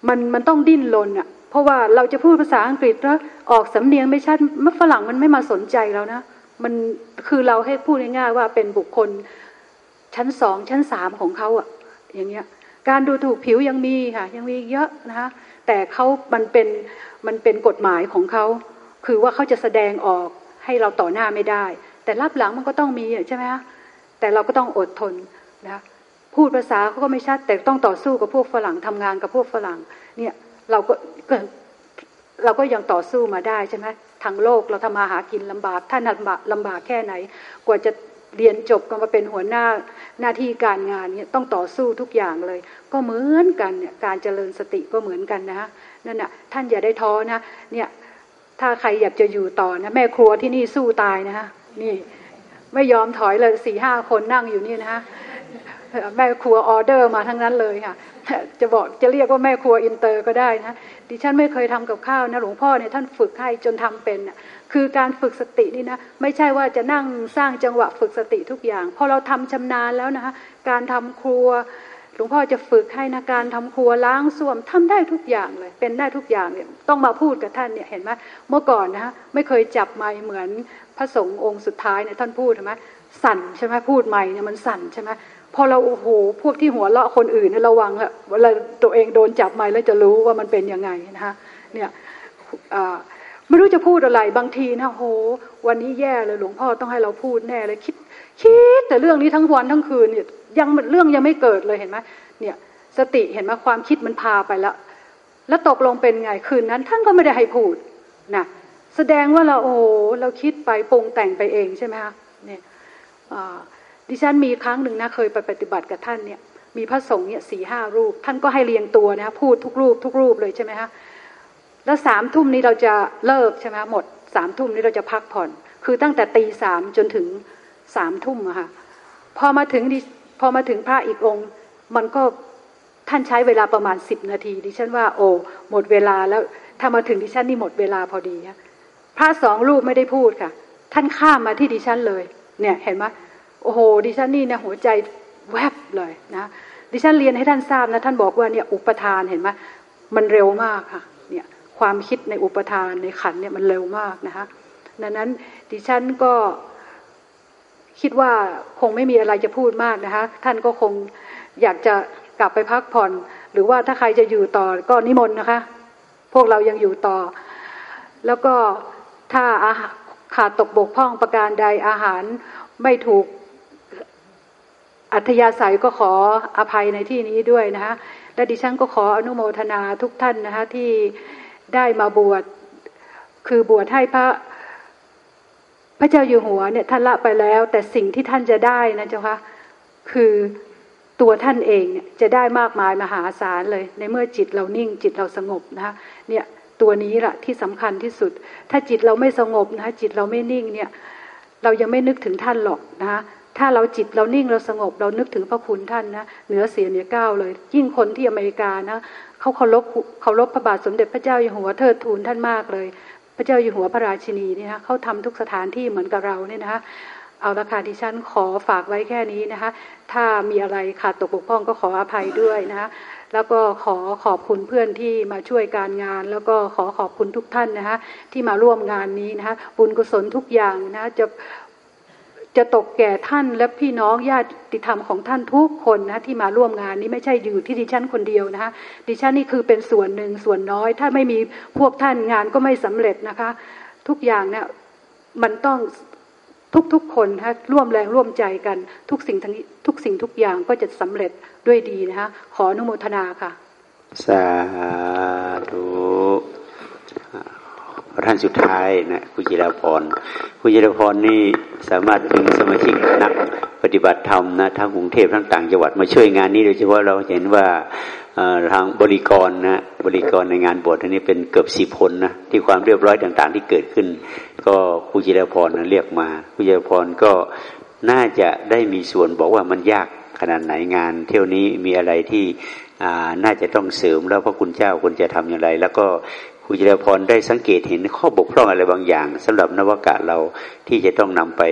มันมันต้องดิ้นรนอะเพราะว่าเราจะพูดภาษาอังกฤษแล้วออกสำเนียงไม่ชัดมฝรั่งมันไม่มาสนใจเรานะมันคือเราให้พูดง่ายๆว่าเป็นบุคคล ชั้นสองชั้นสามของเขาอะอย่างเงี้ยการดูถูกผิวยังมีค่ะยังมีเยอะนะคะแต่เขามันเป็นมันเป็นกฎหมายของเขาคือว่าเขาจะแสดงออกให้เราต่อหน้าไม่ได้ แต่รับหลังมันก็ต้องมีใช่ไหมคะแต่เราก็ต้องอดทนนะพูดภาษาเขาก็ไม่ชัด แต่ต้องต่อสู้กับพวกฝรั่งทำงานกับพวกฝรั่งเนี่ยเราก็เราก็ยังต่อสู้มาได้ใช่ไหมทางโลกเราทำมาหากินลำบากท่านลำบากลำบากแค่ไหน กว่าจะ เรียนจบก็มาเป็นหัวหน้าหน้าที่การงานเนี่ยต้องต่อสู้ทุกอย่างเลย ก็เหมือนกันเนี่ยการเจริญสติก็เหมือนกันนะนั่นน่ะท่านอย่าได้ท้อนะเนี่ยถ้าใครอยากจะอยู่ต่อนะแม่ครัวที่นี่สู้ตายนะฮะนี่ไม่ยอมถอยเลยสี่ห้าคนนั่งอยู่นี่นะฮะแม่ครัวออเดอร์มาทั้งนั้นเลยค่ะ จะบอกจะเรียกว่าแม่ครัวอินเตอร์ก็ได้นะดิฉันไม่เคยทำกับข้าวนะหลวงพ่อเนี่ยท่านฝึกให้จนทำเป็น คือการฝึกสตินี่นะไม่ใช่ว่าจะนั่งสร้างจังหวะฝึกสติทุกอย่างพอเราทำชำนาญแล้วนะคะการทำครัวหลวงพ่อจะฝึกให้นะการทำครัวล้างส้วมทำได้ทุกอย่างเลย เป็นได้ทุกอย่างเนี่ยต้องมาพูดกับท่านเนี่ยเห็นไหมเมื่อก่อนนะไม่เคยจับไม้เหมือนพระสงฆ์องค์สุดท้ายเนี่ยท่านพูดใช่ไหมสั่นใช่ไหมพูดใหม่เนี่ยมันสั่นใช่ไหมพอเราโอ้โหพวกที่หัวเราะคนอื่นเนี่ยระวังอะเวลาตัวเองโดนจับไม้แล้วจะรู้ว่ามันเป็นยังไงนะคะเนี่ย ไม่รู้จะพูดอะไรบางทีนะโห วันนี้แย่เลยหลวงพ่อต้องให้เราพูดแน่เลยคิด คิดแต่เรื่องนี้ทั้งวันทั้งคืนเนี่ยยังเรื่องยังไม่เกิดเลยเห็นไหมเนี่ยสติเห็นไหมความคิดมันพาไปแล้วแล้วตกลงเป็นไงคืนนั้น ท่านก็ไม่ได้ให้พูดนะแสดงว่าเราโอ้เราคิดไปปรุงแต่งไปเองใช่ไหมคะเนี่ยดิฉันมีครั้งหนึ่งนะเคยไปปฏิบัติกับท่านเนี่ยมีพระสงฆ์เนี่ยสี่ห้ารูป ท่านก็ให้เรียงตัวนะพูดทุกรูปทุกรูปเลยใช่ไหมคะ แล้วสามทุ่มนี้เราจะเลิกใช่ไหมหมดสามทุ่มนี้เราจะพักผ่อน คือตั้งแต่ตีสามจนถึงสามทุ่มอะค่ะพอมาถึงพอมาถึงพระอีกองค์ มันก็ท่านใช้เวลาประมาณสิบนาที ดิฉันว่าโอ้หมดเวลาแล้วถ้ามาถึงดิฉันนี่หมดเวลาพอดีค่ะพระสองรูปไม่ได้พูดค่ะ ท่านข้ามมาที่ดิฉันเลย เนี่ยเห็นไหมโอ้โห ดิฉันนี่นะหัวใจแวบเลยนะดิฉันเรียนให้ท่านทราบนะท่านบอกว่าเนี่ยอุปทานเห็นไหมมันเร็วมากค่ะ ความคิดในอุปทานในขันเนี่ยมันเร็วมากนะคะดังนั้นดิฉันก็คิดว่าคงไม่มีอะไรจะพูดมากนะคะ ท่านก็คงอยากจะกลับไปพักผ่อน หรือว่าถ้าใครจะอยู่ต่อก็นิมนต์นะคะ พวกเรายังอยู่ต่อ แล้วก็ถ้าอาขาดตกบกพร่องประการใดอาหารไม่ถูกอัธยาศัยก็ขออภัยในที่นี้ด้วยนะคะและดิฉันก็ขออนุโมทนาทุกท่านนะคะที่ ได้มาบวชคือบวชให้พระพระเจ้าอยู่หัวเนี่ยท่านละไปแล้ว แต่สิ่งที่ท่านจะได้นะเจ้าคะคือตัวท่านเองเนี่ยจะได้มากมายมหาศาลเลย ในเมื่อจิตเรานิ่งจิตเราสงบนะคะเนี่ยตัวนี้แหละที่สำคัญที่สุด ถ้าจิตเราไม่สงบนะคะจิตเราไม่นิ่งเนี่ย เรายังไม่นึกถึงท่านหรอกนะคะถ้าเราจิตเรานิ่งเราสงบ เรานึกถึงพระคุณท่านนะเหนือเสียเหนือก้าวเลย ยิ่งคนที่อเมริกานะ เขาเคารพเคารพพระบาทสมเด็จพระเจ้าอยู่หัวเทิดทูนท่านมากเลย พระเจ้าอยู่หัวพระราชินีเนี่ยนะเขาทำทุกสถานที่เหมือนกับเราเนี่ยนะคะเอาละค่ะดิฉันขอฝากไว้แค่นี้นะคะ ถ้ามีอะไรขาดตกบกพร่องก็ขออภัยด้วยนะคะแล้วก็ขอขอบคุณเพื่อนที่มาช่วยการงาน แล้วก็ขอขอบคุณทุกท่านนะคะที่มาร่วมงานนี้นะคะบุญกุศลทุกอย่างนะจะ จะตกแก่ท่านและพี่น้องญาติธรรมของท่านทุกคนนะที่มาร่วมงานนี้ไม่ใช่อยู่ที่ดิฉันคนเดียวนะคะดิฉันนี่คือเป็นส่วนหนึ่งส่วนน้อย ถ้าไม่มีพวกท่านงานก็ไม่สำเร็จนะคะ ทุกอย่างเนี่ยมันต้องทุกๆคนนะร่วมแรงร่วมใจกัน ทุกสิ่งทั้งทุกสิ่งทุกอย่างก็จะสำเร็จด้วยดีนะคะขออนุโมทนาค่ะ สาธุ ท่านสุดท้ายนะคุณจิรพรคุณจิรพรนี่สามารถถึงสมาชิกนักปฏิบัติธรรมนะทั้งกรุงเทพทั้งต่างจังหวัดมาช่วยงานนี้โดยเฉพาะเราเห็นว่าทางบริกรนะบริกรในงานบวชอันนี้เป็นเกือบสี่คนนะที่ความเรียบร้อยต่าง ๆ ที่เกิดขึ้น ก็คุณจิรพรนะเรียกมาคุณจิรพรก็น่าจะได้มีส่วนบอกว่ามันยากขนาดไหนงาน เที่ยวนี้มีอะไรที่น่าจะต้องเสริมแล้วพระคุณเจ้าควรจะทำอย่างไร แล้วก็ คุณจิรพรได้สังเกตเห็นข้อบกพร่องอะไรบางอย่างสำหรับนวากาศเราที่จะต้องนำไป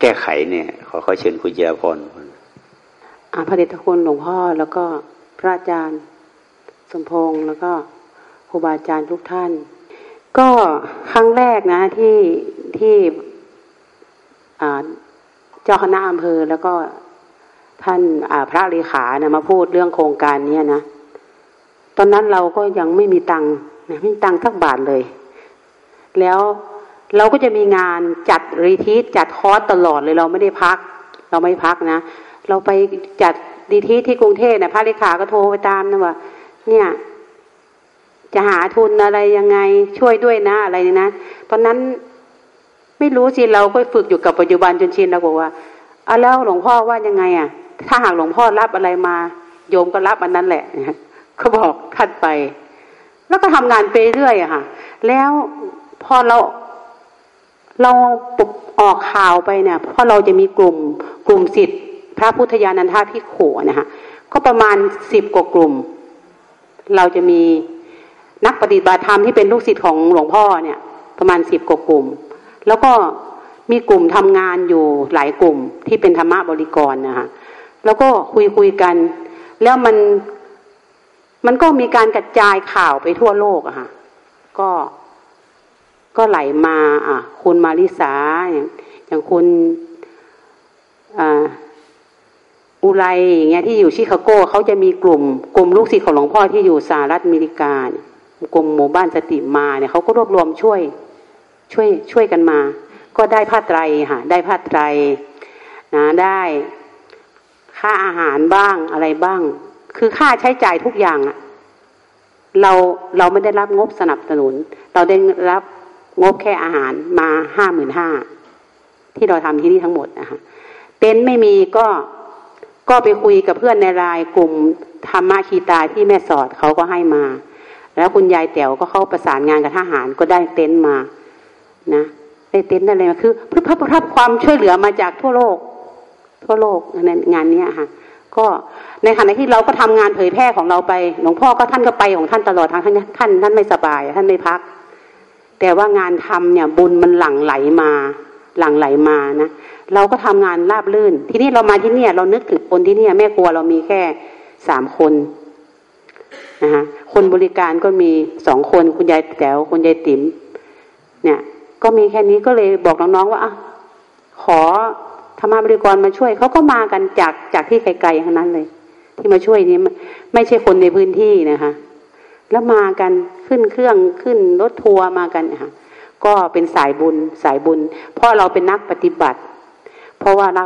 แก้ไขเนี่ย ขอขอเชิญคุณจิรพรอาพระเดชคุณหลวงพ่อแล้วก็พระอาจารย์สมพงษ์แล้วก็ครูบาอาจารย์ทุกท่าน ก็ครั้งแรกนะที่ที่เจ้าคณะอำเภอแล้วก็ท่านพระเลขานะมาพูดเรื่องโครงการนี้นะ ตอนนั้นเราก็ยังไม่มีตังค์ ไม่มีตังค์สักบาทเลย แล้วเราก็จะมีงานจัดรีทีสจัดคอร์สตลอดเลยเราไม่ได้พัก เราไม่พักนะ เราไปจัดรีทีสที่กรุงเทพนะพระเลขาก็โทรไปตามนะว่า เนี่ย จะหาทุนอะไรยังไงช่วยด้วยนะอะไรนะตอนนั้นไม่รู้สิเราก็ฝึกอยู่กับปัจจุบันจนชินเราบอกว่าเอาแล้วหลวงพ่อว่ายังไงอะ ถ้าหากหลวงพ่อรับอะไรมา โยมก็รับอันนั้นแหละเขาบอกท่านไป แล้วก็ทำงานไปเรื่อยอะค่ะ แล้วพอเราเราออกข่าวไปเนี่ยเพราะเราจะมีกลุ่มกลุ่มสิทธิ์พระพุทธญาณันทพิโขนะคะก็ประมาณสิบกว่ากลุ่ม เราจะมีนักปฏิบัติธรรมที่เป็นลูกศิษย์ของหลวงพ่อเนี่ย ประมาณสิบกว่ากลุ่ม แล้วก็มีกลุ่มทำงานอยู่หลายกลุ่มที่เป็นธรรมะบริกรนะคะแล้วก็คุยคุยกัน แล้วมัน มันก็มีการกระจายข่าวไปทั่วโลกอะค่ะ ก็ก็ไหลมา อะ คุณมาริสาอย่างอย่างคุณอุไรอย่างเงี้ยที่อยู่ชิคาโกเขาจะมีกลุ่ม กลุ่มลูกศิษย์ของหลวงพ่อที่อยู่สหรัฐอเมริกา กลุ่มหมู่บ้านสติมาเนี่ยเขาก็รวบรวมช่วย ช่วยช่วยกันมา ก็ได้ผ้าไตรค่ะได้ผ้าไตรนะได้ค่าอาหารบ้างอะไรบ้าง คือค่าใช้จ่ายทุกอย่างอะเราเราไม่ได้รับงบสนับสนุน เราได้รับงบแค่อาหารมาห้าหมื่นห้าที่เราทำที่นี่ทั้งหมดนะคะเต็นท์ไม่มีก็ก็ไปคุยกับเพื่อนในรายกลุ่มธรรมะคีตาที่แม่สอดเขาก็ให้มา แล้วคุณยายแต๋วก็เข้าประสานงานกับทหารก็ได้เต็นท์มานะได้เต็นท์อะไรมาคือเพื่อพระรับความช่วยเหลือมาจากทั่วโลก ทั่วโลกในงานนี้ค่ะ ก็ในขณะที่เราก็ทำงานเผยแพร่ของเราไป หลวงพ่อก็ท่านก็ไปของท่านตลอดทางท่านท่านท่านไม่สบาย ท่านไม่พัก แต่ว่างานทำเนี่ยบุญมันหลั่งไหลมาหลั่งไหลมานะเราก็ทำงานราบลื่น ทีนี้เรามาที่เนี่ยเรานึกถึงคนที่เนี่ยแม่ครัวเรามีแค่สามคนนะคะคนบริการก็มีสองคนคุณยายแต๋วคุณยายติ๋มเนี่ย ก็มีแค่นี้ก็เลยบอกน้องๆว่าอะขอ ธรรมบริกรมาช่วยเขาก็มากันจากจากที่ไกลๆทั้งนั้นเลย ที่มาช่วยนี้ไม่ใช่คนในพื้นที่นะคะ แล้วมากันขึ้นเครื่องขึ้นรถทัวร์มากันนะคะก็เป็นสายบุญสายบุญ เพราะเราเป็นนักปฏิบัติ เพราะว่าเรา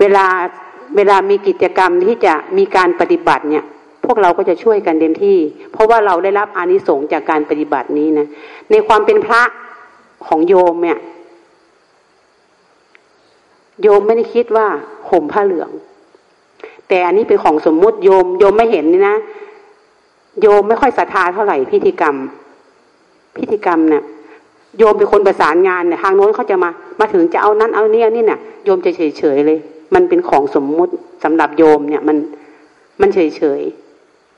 เวลาเวลามีกิจกรรมที่จะมีการปฏิบัติเนี่ย พวกเราก็จะช่วยกันเต็มที่ เพราะว่าเราได้รับอานิสงส์จากการปฏิบัตินี้นะในความเป็นพระของโยมเนี่ย โยมไม่ได้คิดว่าห่มผ้าเหลือง แต่อันนี้เป็นของสมมุติโยม โยมไม่เห็นนี่นะ โยมไม่ค่อยศรัทธาเท่าไหร่พิธีกรรม พิธีกรรมเนี่ยโยมเป็นคนประสานงานเนี่ยทางโน้นเขาจะมามาถึงจะเอานั้นเอาเนี้ยนี่เนี่ยโยมจะเฉยเฉยเลย มันเป็นของสมมุติสำหรับโยมเนี่ย มันมันเฉยเฉย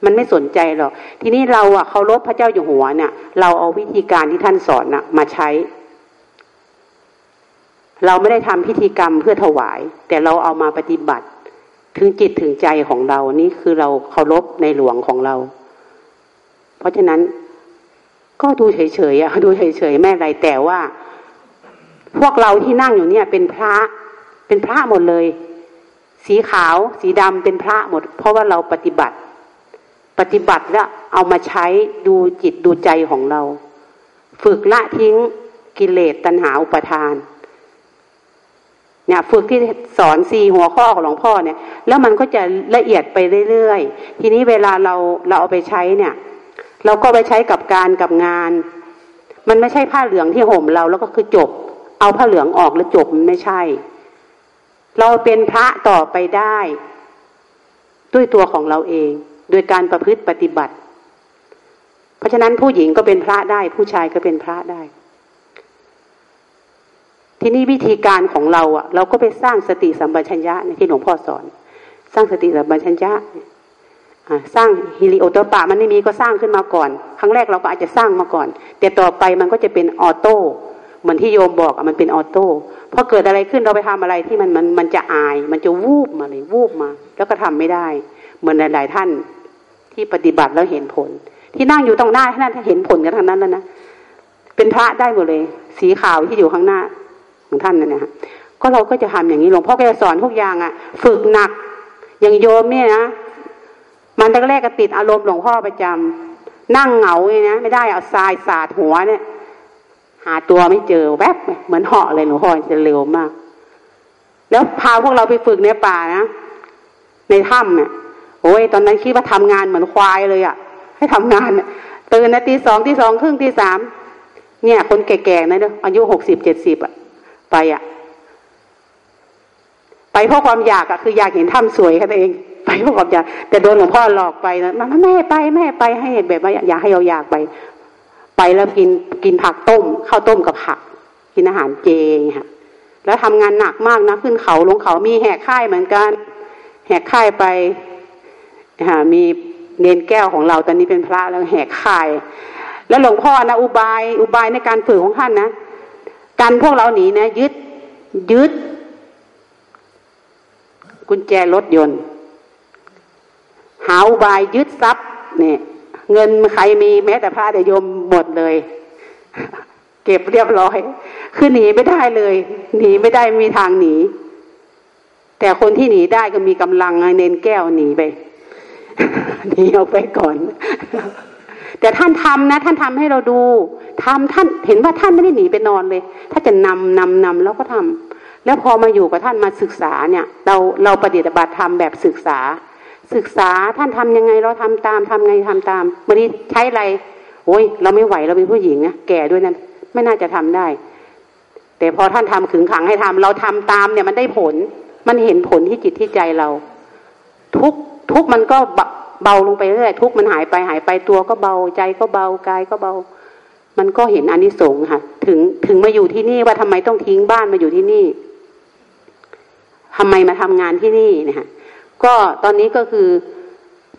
มันไม่สนใจหรอกทีนี้เราอะเคารพพระเจ้าอยู่หัวเนี่ย เราเอาวิธีการที่ท่านสอนน่ะ มาใช้ เราไม่ได้ทำพิธีกรรมเพื่อถวาย แต่เราเอามาปฏิบัติ ถึงจิตถึงใจของเรานี่คือเราเคารพในหลวงของเรา เพราะฉะนั้นก็ดูเฉยๆอะดูเฉยๆแม่ไรแต่ว่า พวกเราที่นั่งอยู่เนี่ย เป็นพระเป็นพระหมดเลย สีขาว สีดำเป็นพระหมด เพราะว่าเราปฏิบัติ ปฏิบัติแล้วเอามาใช้ดูจิตดูใจของเรา ฝึกละทิ้งกิเลสตัณหาอุปทาน เนี่ยฝึกที่สอนสี่หัวข้อของหลวงพ่อเนี่ย แล้วมันก็จะละเอียดไปเรื่อยๆ ทีนี้เวลาเราเราเอาไปใช้เนี่ย เราก็ไปใช้กับการกับงาน มันไม่ใช่ผ้าเหลืองที่ห่มเราแล้วก็คือจบ เอาผ้าเหลืองออกแล้วจบมันไม่ใช่ เราเป็นพระต่อไปได้ ด้วยตัวของเราเอง โดยการประพฤติปฏิบัติ เพราะฉะนั้นผู้หญิงก็เป็นพระได้ ผู้ชายก็เป็นพระได้ ทีนี้วิธีการของเราอะ เราก็ไปสร้างสติสัมปชัญญะในที่หลวงพ่อสอน สร้างสติสัมปชัญญะสร้างฮิริโอตปะมันไม่มีก็สร้างขึ้นมาก่อน ครั้งแรกเราก็อาจจะสร้างมาก่อน แต่ต่อไปมันก็จะเป็นออโต้เหมือนที่โยมบอกมันเป็นออโต้พอเกิดอะไรขึ้นเราไปทำอะไรที่มันมันมันจะอาย มันจะวูบมาเลยวูบมา แล้วก็ทำไม่ได้ เหมือนหลาย ๆ ท่านที่ปฏิบัติแล้วเห็นผล ที่นั่งอยู่ตรงหน้าท่านเห็นผลกันทั้งนั้นแล้วนะเป็นพระได้หมดเลย สีขาวที่อยู่ข้างหน้า ของท่านนั่นนะฮะก็เราก็จะทำอย่างนี้หลวงพ่อก็จะสอนทุกอย่างอะ ฝึกหนัก อย่างโยมเนี่ยนะมันตั้งแรกก็ติดอารมณ์หลวงพ่อประจำนั่งเหงาเลยนะไม่ได้เอาทรายสาดหัวเนี่ย หาตัวไม่เจอแวบเหมือนเหาะเลยหลวงพ่อจะเร็วมาก แล้วพาพวกเราไปฝึกในป่านะในถ้ำเนี่ยโอ้ยตอนนั้นคิดว่าทำงานเหมือนควายเลยอะ่ะ ให้ทำงานตื่นนะตีสองตีสองครึ่งตีสามเนี่ย คนแก่ๆนะเนอะอายุหกสิบเจ็ดสิบอะ ไปอะ ไปเพราะความอยากอะ คืออยากเห็นถ้ำสวยแค่เอง ไปเพราะความอยากแต่โดนหลวงพ่อหลอกไปนะมันแม่ไปแม่ไปให้แบบว่าอยากให้เราอยากไป ไปแล้วกินกินผักต้มข้าวต้มกับผัก กินอาหารเจค่ะแล้วทำงานหนักมากนะขึ้นเขาลงเขามีแหกค่ายเหมือนกัน แหกค่ายไปหามีเนนแก้วของเราตอนนี้เป็นพระแล้วแหกค่าย แล้วหลวงพ่อนะอุบาย อุบายในการฝึกของท่านนะ กันพวกเราหนีนะ ยึด ยึด กุญแจรถยนต์ หาอุบายยึดทรัพย์เนี่ยเงินใครมีแม้แต่พระเดยมหมดเลย เก็บเรียบร้อย คือหนีไม่ได้เลย หนีไม่ได้มีทางหนี แต่คนที่หนีได้ก็มีกำลังเน้นแก้วหนีไปหนีออกไปก่อน แต่ท่านทำนะ ท่านทำให้เราดูทำท่านเห็นว่าท่านไม่ได้หนีไปนอนเลย ถ้าจะนำนำนำแล้วก็ทำแล้วพอมาอยู่กับท่านมาศึกษาเนี่ย เราเราปฏิบัติธรรมแบบศึกษา ศึกษาท่านทำยังไงเราทำตามทำไงทำตามเมื่อนี้ใช้อะไรโอ้ยเราไม่ไหวเราเป็นผู้หญิงนะแก่ด้วยนั้นไม่น่าจะทำได้ แต่พอท่านทำขึงขังให้ทำเราทำตามเนี่ยมันได้ผล มันเห็นผลที่จิตที่ใจเรา ทุกทุกมันก็ เบาลงไปเรื่อยทุกมันหายไปหายไปตัวก็เบาใจก็เบากายก็เบา มันก็เห็นอนิสงส์ค่ะ ถึงถึงมาอยู่ที่นี่ว่าทำไมต้องทิ้งบ้านมาอยู่ที่นี่ทำไมมาทำงานที่นี่เนี่ยค่ะก็ตอนนี้ก็คือ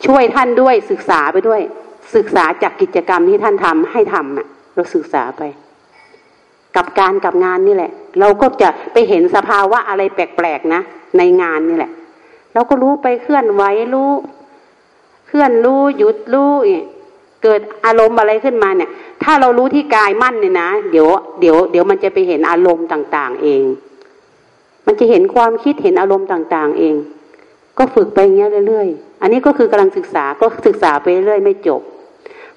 ช่วยท่านด้วยศึกษาไปด้วย ศึกษาจากกิจกรรมที่ท่านทำให้ทำอะ เราศึกษาไป กับการกับงานนี่แหละ เราก็จะไปเห็นสภาวะอะไรแปลกๆนะในงานนี่แหละเราก็รู้ไปเคลื่อนไหวรู้ เคลื่อนรู้หยุดรู้เกิดอารมณ์อะไรขึ้นมาเนี่ย ถ้าเรารู้ที่กายมั่นเนี่ยนะเดี๋ยวเดี๋ยวเดี๋ยวมันจะไปเห็นอารมณ์ต่าง ๆ เอง มันจะเห็นความคิดเห็นอารมณ์ต่าง ๆ เอง ก็ฝึกไปอย่างเงี้ยเรื่อยๆ อันนี้ก็คือกำลังศึกษาก็ศึกษาไปเรื่อยไม่จบ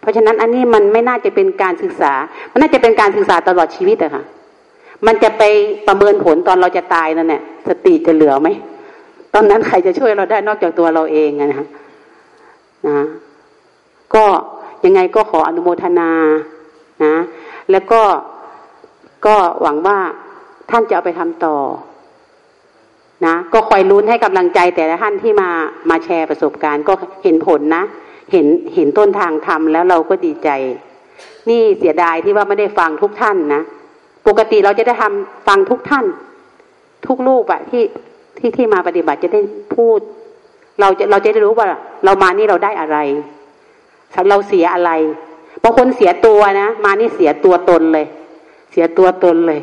เพราะฉะนั้นอันนี้มันไม่น่าจะเป็นการศึกษา มันน่าจะเป็นการศึกษาตลอดชีวิตอะค่ะ มันจะไปประเมินผลตอนเราจะตายนั่นแหละสติจะเหลือไหมตอนนั้นใครจะช่วยเราได้นอกจากตัวเราเองนะคะ นะก็ยังไงก็ขออนุโมทนานะ แล้วก็ก็หวังว่าท่านจะเอาไปทำต่อนะก็คอยลุ้นให้กำลังใจแต่ละท่านที่มามาแชร์ประสบการณ์ก็เห็นผลนะ เห็นเห็นต้นทางทำแล้วเราก็ดีใจ นี่เสียดายที่ว่าไม่ได้ฟังทุกท่านนะปกติเราจะได้ทำฟังทุกท่าน ทุกรูปอะที่ที่ที่มาปฏิบัติจะได้พูด เราจะเราจะได้รู้ว่า เรามานี่เราได้อะไรเราเสียอะไรบางคนเสียตัวนะมานี่เสียตัวตนเลย เสียตัวตนเลย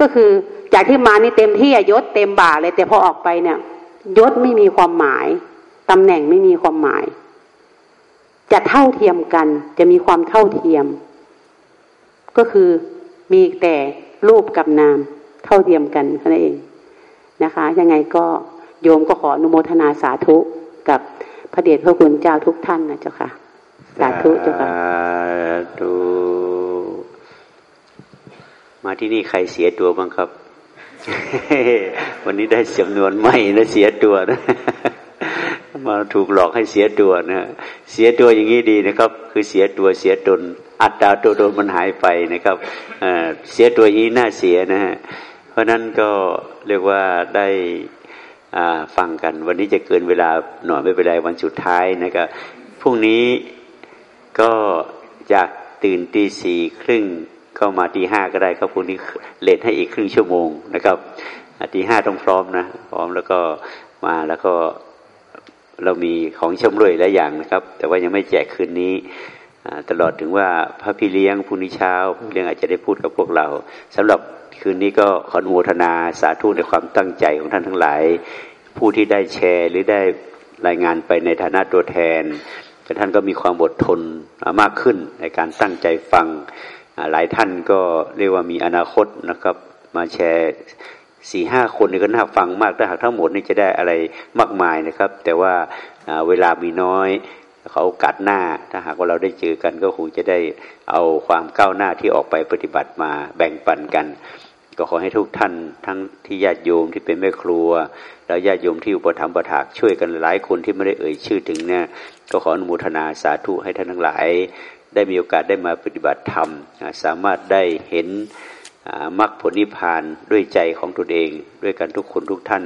ก็คือจากที่มานี่เต็มที่ยศเต็มบ่าเลยแต่พอออกไปเนี่ยยศไม่มีความหมายตำแหน่งไม่มีความหมาย จะเท่าเทียมกัน จะมีความเท่าเทียม ก็คือมีแต่รูปกับนาม เท่าเทียมกันนั่นเองนะคะ ยังไงก็ โยมก็ขออนุโมทนาสาธุกับพระเดชพระคุณเจ้าทุกท่านนะเจ้าค่ะ สาธุเจ้าค่ะดูมาที่นี่ใครเสียตัวบ้างครับ วันนี้ได้จำนวนไม่นะเสียตัวนะมาถูกหลอกให้เสียตัวนะเสียตัวอย่างนี้ดีนะครับ คือเสียตัวเสียตน อัตตาตัวตนมันหายไปนะครับเสียตัวนี้น่าเสียนะฮะเพราะนั้นก็เรียกว่าได้ ฟังกัน วันนี้จะเกินเวลาหน่อยไม่เป็นไรวันสุดท้ายนะครับพรุ่งนี้ก็จากตื่นตีสี่ครึ่งเข้ามาตีห้าก็ได้ครับพรุ่งนี้เลทให้อีกครึ่งชั่วโมงนะครับตีห้าต้องพร้อมนะพร้อมแล้วก็มาแล้วก็เรามีของชมรวยหลายอย่างนะครับ แต่ว่ายังไม่แจกคืนนี้ตลอดถึงว่าพระพี่เลี้ยงพรุ่งนี้เช้าเลี้ยงอาจจะได้พูดกับพวกเราสำหรับ คืนนี้ก็ขออนุโมทนาสาธุในความตั้งใจของท่านทั้งหลาย ผู้ที่ได้แชร์หรือได้รายงานไปในฐานะตัวแทนแต่ท่านก็มีความอดทนมากขึ้นในการตั้งใจฟังหลายท่านก็เรียกว่ามีอนาคตนะครับ มาแชร์สี่ห้าคนนี่ก็น่าฟังมากถ้าหากทั้งหมดนี่จะได้อะไรมากมายนะครับ แต่ว่าเวลามีน้อยเขากัดหน้า ถ้าหากว่าเราได้เจอกันก็คงจะได้เอาความก้าวหน้าที่ออกไปปฏิบัติมาแบ่งปันกัน ก็ขอให้ทุกท่านทั้งที่ญาติโยมที่เป็นแม่ครัว แล้วญาติโยมที่อุปถัมภ์ประถากช่วยกันหลายคนที่ไม่ได้เอ่ยชื่อถึงเนี่ยก็ขออนุโมทนาสาธุให้ท่านทั้งหลาย ได้มีโอกาสได้มาปฏิบัติธรรม สามารถได้เห็นมรรคผลนิพพานด้วยใจของตนเอง ด้วยกันทุกคนทุกท่าน